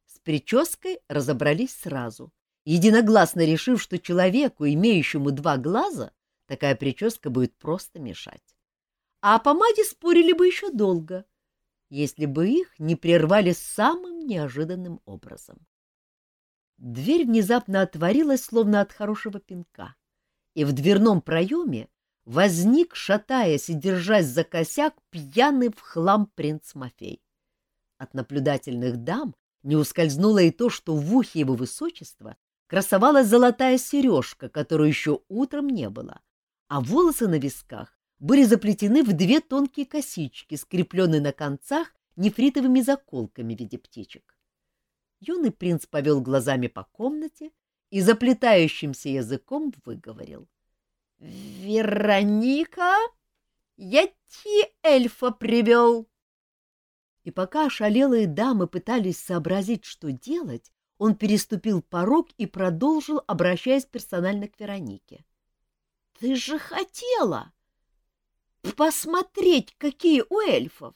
С прической разобрались сразу, единогласно решив, что человеку, имеющему два глаза, такая прическа будет просто мешать. А о помаде спорили бы еще долго, если бы их не прервали самым неожиданным образом. Дверь внезапно отворилась, словно от хорошего пинка и в дверном проеме возник, шатаясь и держась за косяк, пьяный в хлам принц Мафей. От наблюдательных дам не ускользнуло и то, что в ухе его высочества красовалась золотая сережка, которую еще утром не было, а волосы на висках были заплетены в две тонкие косички, скрепленные на концах нефритовыми заколками в виде птичек. Юный принц повел глазами по комнате и заплетающимся языком выговорил. — Вероника, я ти эльфа привел. И пока ошалелые дамы пытались сообразить, что делать, он переступил порог и продолжил, обращаясь персонально к Веронике. — Ты же хотела посмотреть, какие у эльфов.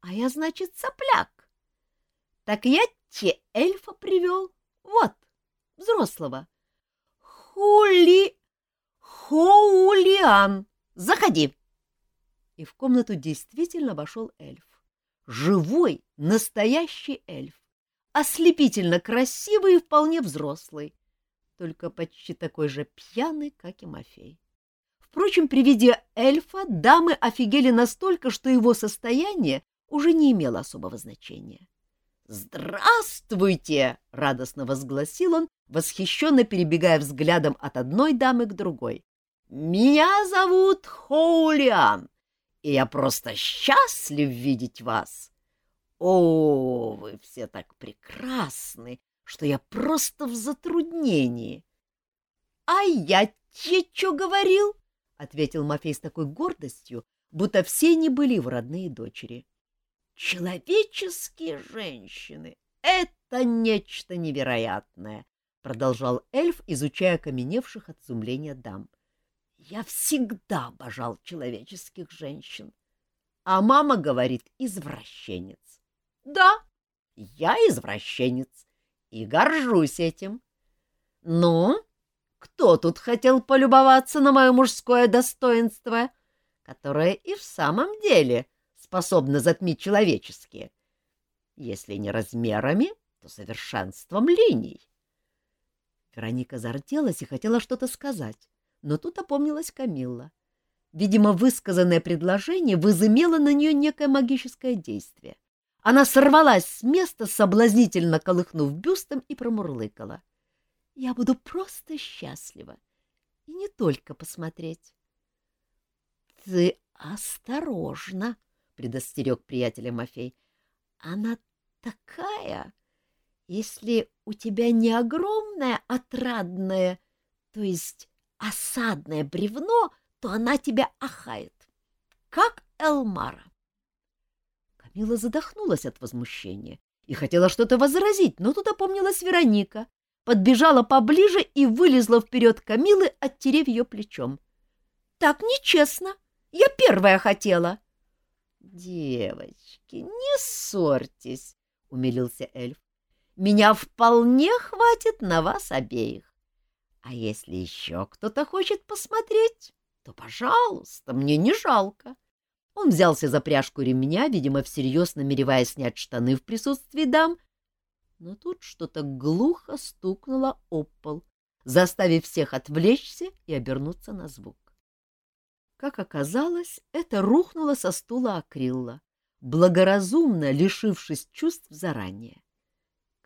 А я, значит, сопляк. Так я те эльфа привел. Вот взрослого. Хули... Хоулиан, заходи. И в комнату действительно вошел эльф. Живой, настоящий эльф. Ослепительно красивый и вполне взрослый. Только почти такой же пьяный, как и Мафей. Впрочем, при виде эльфа дамы офигели настолько, что его состояние уже не имело особого значения. «Здравствуйте!» — радостно возгласил он, восхищенно перебегая взглядом от одной дамы к другой. «Меня зовут Хоулиан, и я просто счастлив видеть вас. О, вы все так прекрасны, что я просто в затруднении». «А я те что говорил?» — ответил Мафей с такой гордостью, будто все не были в родные дочери. Человеческие женщины — это нечто невероятное, — продолжал эльф, изучая окаменевших от изумления дам. Я всегда обожал человеческих женщин. А мама говорит, извращенец. Да, я извращенец и горжусь этим. Ну, кто тут хотел полюбоваться на мое мужское достоинство, которое и в самом деле способна затмить человеческие. Если не размерами, то совершенством линий. Вероника зарделась и хотела что-то сказать, но тут опомнилась Камилла. Видимо, высказанное предложение возымело на нее некое магическое действие. Она сорвалась с места, соблазнительно колыхнув бюстом и промурлыкала. — Я буду просто счастлива. И не только посмотреть. — Ты осторожно, — предостерег приятеля Мафей. — Она такая, если у тебя не огромное отрадное, то есть осадное бревно, то она тебя ахает, как Элмара. Камила задохнулась от возмущения и хотела что-то возразить, но тут опомнилась Вероника, подбежала поближе и вылезла вперед Камилы, оттерев ее плечом. — Так нечестно! Я первая хотела! — Девочки, не ссорьтесь, — умилился эльф. — Меня вполне хватит на вас обеих. А если еще кто-то хочет посмотреть, то, пожалуйста, мне не жалко. Он взялся за пряжку ремня, видимо, всерьез намереваясь снять штаны в присутствии дам, но тут что-то глухо стукнуло об пол, заставив всех отвлечься и обернуться на звук. Как оказалось, это рухнуло со стула акрилла, благоразумно лишившись чувств заранее.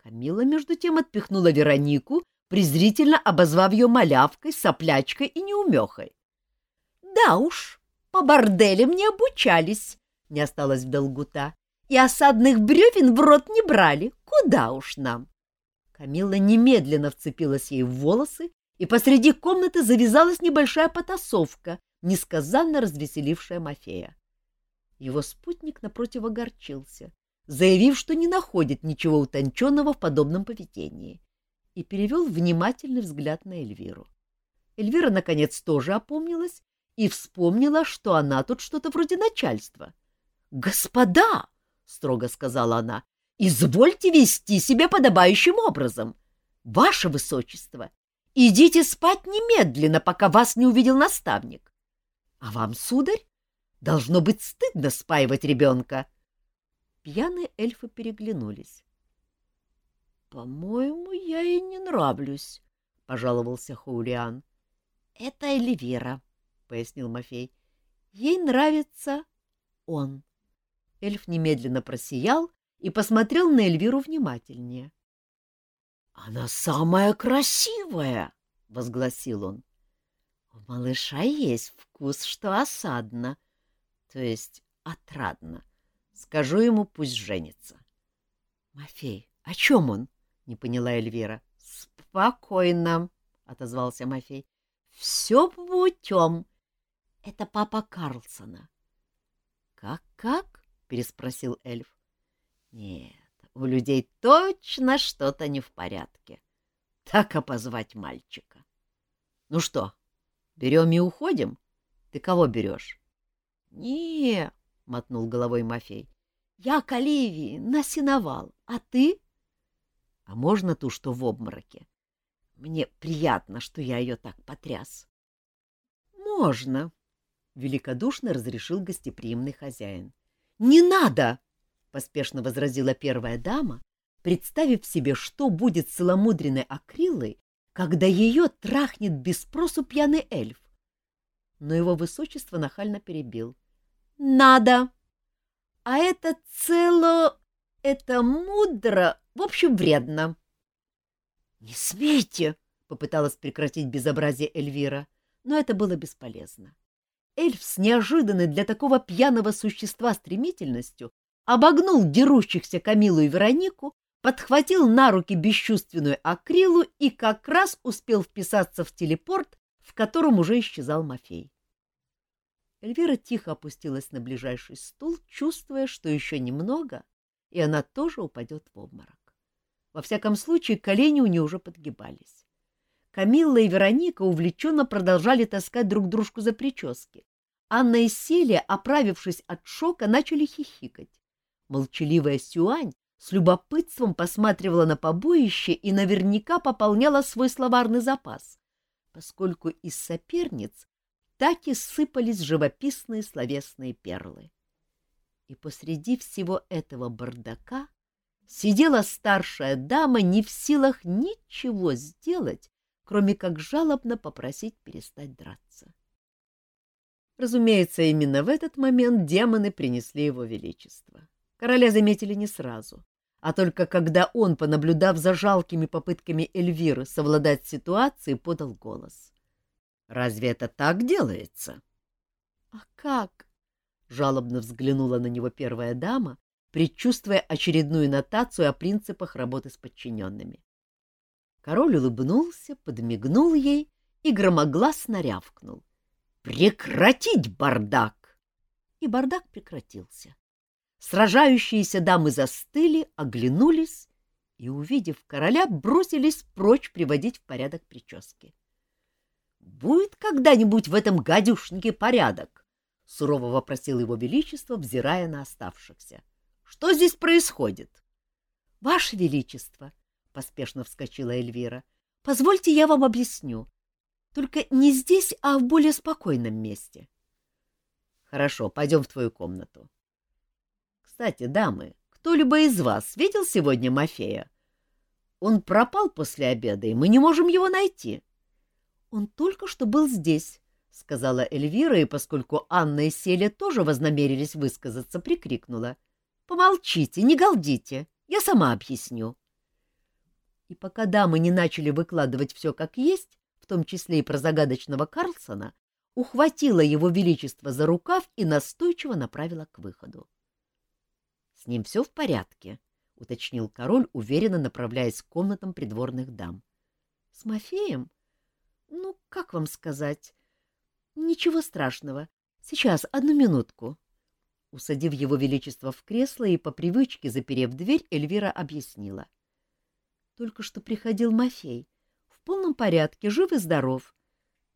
Камила, между тем, отпихнула Веронику, презрительно обозвав ее малявкой, соплячкой и неумехой. — Да уж, по борделям не обучались, — не осталось в долгу та, — и осадных бревен в рот не брали, куда уж нам. Камила немедленно вцепилась ей в волосы, и посреди комнаты завязалась небольшая потасовка, несказанно развеселившая Мафея. Его спутник напротив огорчился, заявив, что не находит ничего утонченного в подобном поведении, и перевел внимательный взгляд на Эльвиру. Эльвира, наконец, тоже опомнилась и вспомнила, что она тут что-то вроде начальства. «Господа!» — строго сказала она. «Извольте вести себя подобающим образом. Ваше Высочество, идите спать немедленно, пока вас не увидел наставник. А вам, сударь, должно быть стыдно спаивать ребенка». Пьяные эльфы переглянулись. «По-моему, я ей не нравлюсь», — пожаловался Хаулиан. «Это Эльвира», — пояснил Мафей. «Ей нравится он». Эльф немедленно просиял и посмотрел на Эльвиру внимательнее. «Она самая красивая!» — возгласил он. «У малыша есть вкус, что осадно, то есть отрадно. Скажу ему, пусть женится». «Мафей, о чем он?» — не поняла Эльвира. «Спокойно», — отозвался Мафей. «Все путем. Это папа Карлсона. «Как-как?» — переспросил эльф. «Нет, у людей точно что-то не в порядке. Так опозвать мальчика. Ну что, берем и уходим? Ты кого берешь?» «Не», — мотнул головой Мафей, — «я к Оливии насиновал, а ты?» «А можно ту, что в обмороке? Мне приятно, что я ее так потряс». «Можно», великодушно разрешил гостеприимный хозяин. «Не надо!» — поспешно возразила первая дама, представив себе, что будет с целомудренной акрилой, когда ее трахнет без спросу пьяный эльф. Но его высочество нахально перебил. «Надо! А это цело... это мудро, в общем, вредно!» «Не смейте!» — попыталась прекратить безобразие Эльвира, но это было бесполезно эльф с неожиданной для такого пьяного существа стремительностью обогнул дерущихся Камилу и Веронику, подхватил на руки бесчувственную акрилу и как раз успел вписаться в телепорт, в котором уже исчезал Мафей. Эльвира тихо опустилась на ближайший стул, чувствуя, что еще немного, и она тоже упадет в обморок. Во всяком случае, колени у нее уже подгибались. Камилла и Вероника увлеченно продолжали таскать друг дружку за прически. Анна и Селия, оправившись от шока, начали хихикать. Молчаливая Сюань с любопытством посматривала на побоище и наверняка пополняла свой словарный запас, поскольку из соперниц так и сыпались живописные словесные перлы. И посреди всего этого бардака сидела старшая дама не в силах ничего сделать, кроме как жалобно попросить перестать драться. Разумеется, именно в этот момент демоны принесли его величество. Короля заметили не сразу, а только когда он, понаблюдав за жалкими попытками Эльвиры совладать с ситуацией, подал голос. «Разве это так делается?» «А как?» — жалобно взглянула на него первая дама, предчувствуя очередную нотацию о принципах работы с подчиненными. Король улыбнулся, подмигнул ей и громогласно рявкнул. «Прекратить бардак!» И бардак прекратился. Сражающиеся дамы застыли, оглянулись и, увидев короля, бросились прочь приводить в порядок прически. «Будет когда-нибудь в этом гадюшнике порядок?» — сурово вопросил его величество, взирая на оставшихся. «Что здесь происходит?» «Ваше величество!» — поспешно вскочила Эльвира. «Позвольте, я вам объясню. Только не здесь, а в более спокойном месте». «Хорошо, пойдем в твою комнату. Кстати, дамы, кто-либо из вас видел сегодня Мафея? Он пропал после обеда, и мы не можем его найти. — Он только что был здесь, — сказала Эльвира, и поскольку Анна и Селия тоже вознамерились высказаться, прикрикнула. — Помолчите, не галдите, я сама объясню. И пока дамы не начали выкладывать все как есть, в том числе и про загадочного Карлсона, ухватила его величество за рукав и настойчиво направила к выходу ним все в порядке? — уточнил король, уверенно направляясь к комнатам придворных дам. — С Мафеем? Ну, как вам сказать? Ничего страшного. Сейчас, одну минутку. Усадив его величество в кресло и по привычке заперев дверь, Эльвира объяснила. Только что приходил Мафей. В полном порядке, жив и здоров.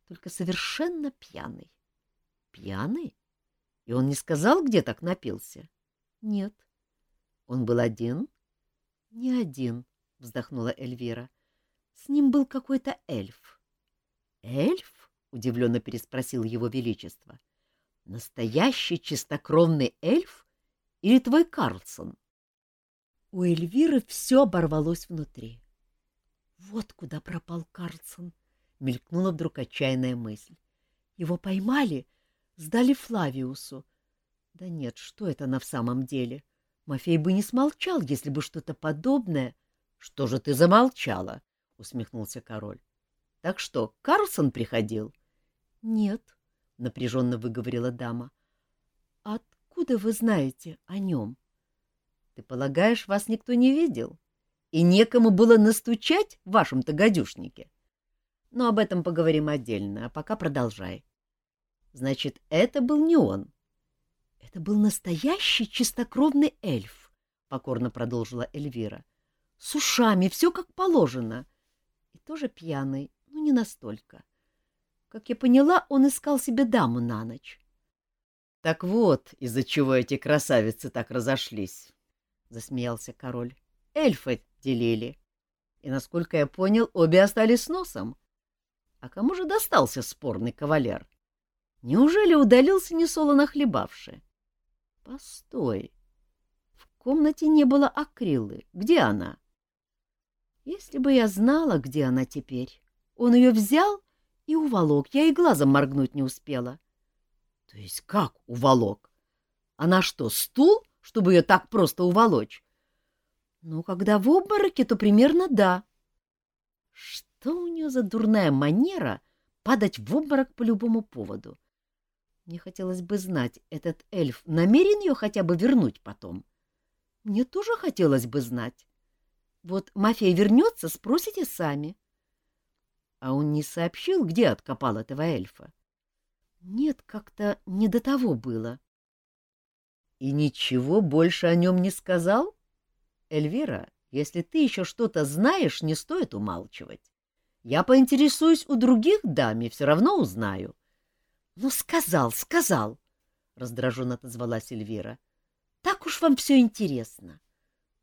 Только совершенно пьяный. — Пьяный? И он не сказал, где так напился? — Нет. — он был один? — Не один, — вздохнула Эльвира. — С ним был какой-то эльф. — Эльф? — удивленно переспросил его величество. — Настоящий чистокровный эльф или твой Карлсон? У Эльвиры все оборвалось внутри. Вот куда пропал Карлсон, — мелькнула вдруг отчаянная мысль. Его поймали, сдали Флавиусу. Да нет, что это на самом деле? — Мафей бы не смолчал, если бы что-то подобное... — Что же ты замолчала? — усмехнулся король. — Так что, Карлсон приходил? — Нет, — напряженно выговорила дама. — Откуда вы знаете о нем? — Ты полагаешь, вас никто не видел? И некому было настучать в вашем-то гадюшнике? Но об этом поговорим отдельно, а пока продолжай. Значит, это был не он. — Это был настоящий чистокровный эльф, — покорно продолжила Эльвира. — С ушами, все как положено. И тоже пьяный, но не настолько. Как я поняла, он искал себе даму на ночь. — Так вот, из-за чего эти красавицы так разошлись, — засмеялся король. — Эльфы делили. И, насколько я понял, обе остались с носом. А кому же достался спорный кавалер? Неужели удалился несолоно хлебавший? Постой. В комнате не было акрилы. Где она? Если бы я знала, где она теперь. Он ее взял и уволок. Я и глазом моргнуть не успела. То есть как уволок? Она что, стул, чтобы ее так просто уволочь? Ну, когда в обмороке, то примерно да. Что у нее за дурная манера падать в обморок по любому поводу? Мне хотелось бы знать, этот эльф намерен ее хотя бы вернуть потом. Мне тоже хотелось бы знать. Вот мафия вернется, спросите сами. А он не сообщил, где откопал этого эльфа? Нет, как-то не до того было. И ничего больше о нем не сказал? Эльвира, если ты еще что-то знаешь, не стоит умалчивать. Я поинтересуюсь у других дам и все равно узнаю. —— Ну, сказал, сказал, — раздраженно отозвалась Эльвира. — Так уж вам все интересно.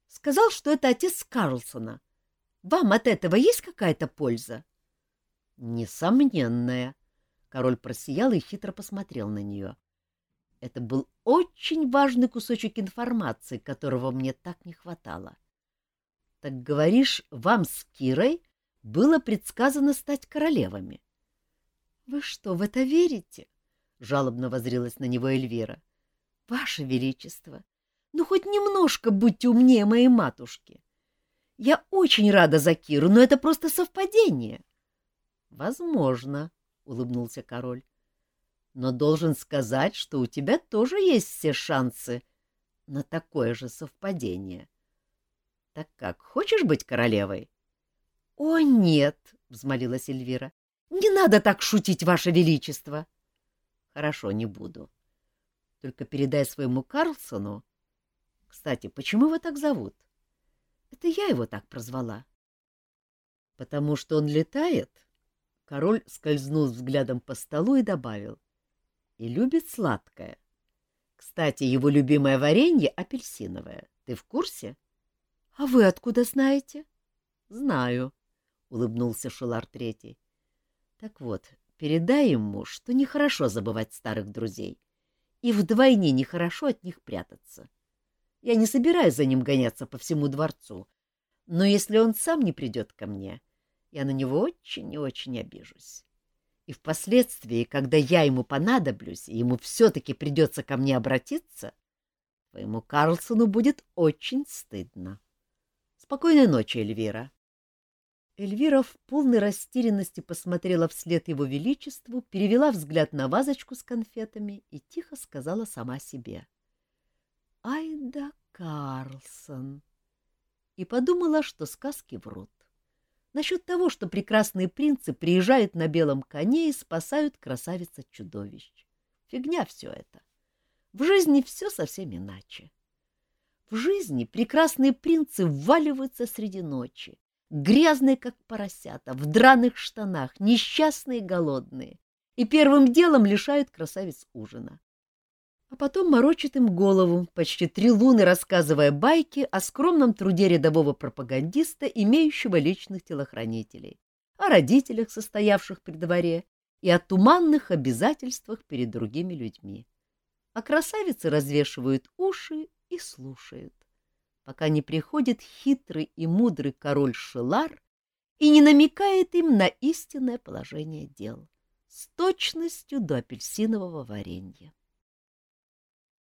Сказал, что это отец Карлсона. Вам от этого есть какая-то польза? — Несомненная. Король просиял и хитро посмотрел на нее. Это был очень важный кусочек информации, которого мне так не хватало. — Так говоришь, вам с Кирой было предсказано стать королевами? — вы что, в это верите? — жалобно возрилась на него Эльвира. — Ваше Величество, Ну, хоть немножко будьте умнее моей матушки. Я очень рада за Киру, но это просто совпадение. — Возможно, — улыбнулся король. — Но должен сказать, что у тебя тоже есть все шансы на такое же совпадение. Так как, хочешь быть королевой? — О, нет, — взмолилась Эльвира. — Не надо так шутить, ваше величество. — Хорошо, не буду. Только передай своему Карлсону. Кстати, почему его так зовут? Это я его так прозвала. — Потому что он летает? Король скользнул взглядом по столу и добавил. — И любит сладкое. — кстати, его любимое варенье апельсиновое. Ты в курсе? — А вы откуда знаете? — Знаю, — улыбнулся Шулар Третий. — Так вот, передай ему, что нехорошо забывать старых друзей, и вдвойне нехорошо от них прятаться. Я не собираюсь за ним гоняться по всему дворцу, но если он сам не придет ко мне, я на него очень и очень обижусь. И впоследствии, когда я ему понадоблюсь, и ему все-таки придется ко мне обратиться, твоему Карлсону будет очень стыдно. Спокойной ночи, Эльвира. Эльвира в полной растерянности посмотрела вслед его величеству, перевела взгляд на вазочку с конфетами и тихо сказала сама себе. — Ай да Карлсон! И подумала, что сказки врут насчет того, что прекрасные принцы приезжают на белом коне и спасают красавиц от чудовищ. Фигня все это. В жизни все совсем иначе. В жизни прекрасные принцы вваливаются среди ночи, грязные, как поросята, в драных штанах, несчастные и голодные, и первым делом лишают красавиц ужина а потом морочит им голову, почти три луны рассказывая байки о скромном труде рядового пропагандиста, имеющего личных телохранителей, о родителях, состоявших при дворе, и о туманных обязательствах перед другими людьми. А красавицы развешивают уши и слушают, пока не приходит хитрый и мудрый король Шелар и не намекает им на истинное положение дел с точностью до апельсинового варенья.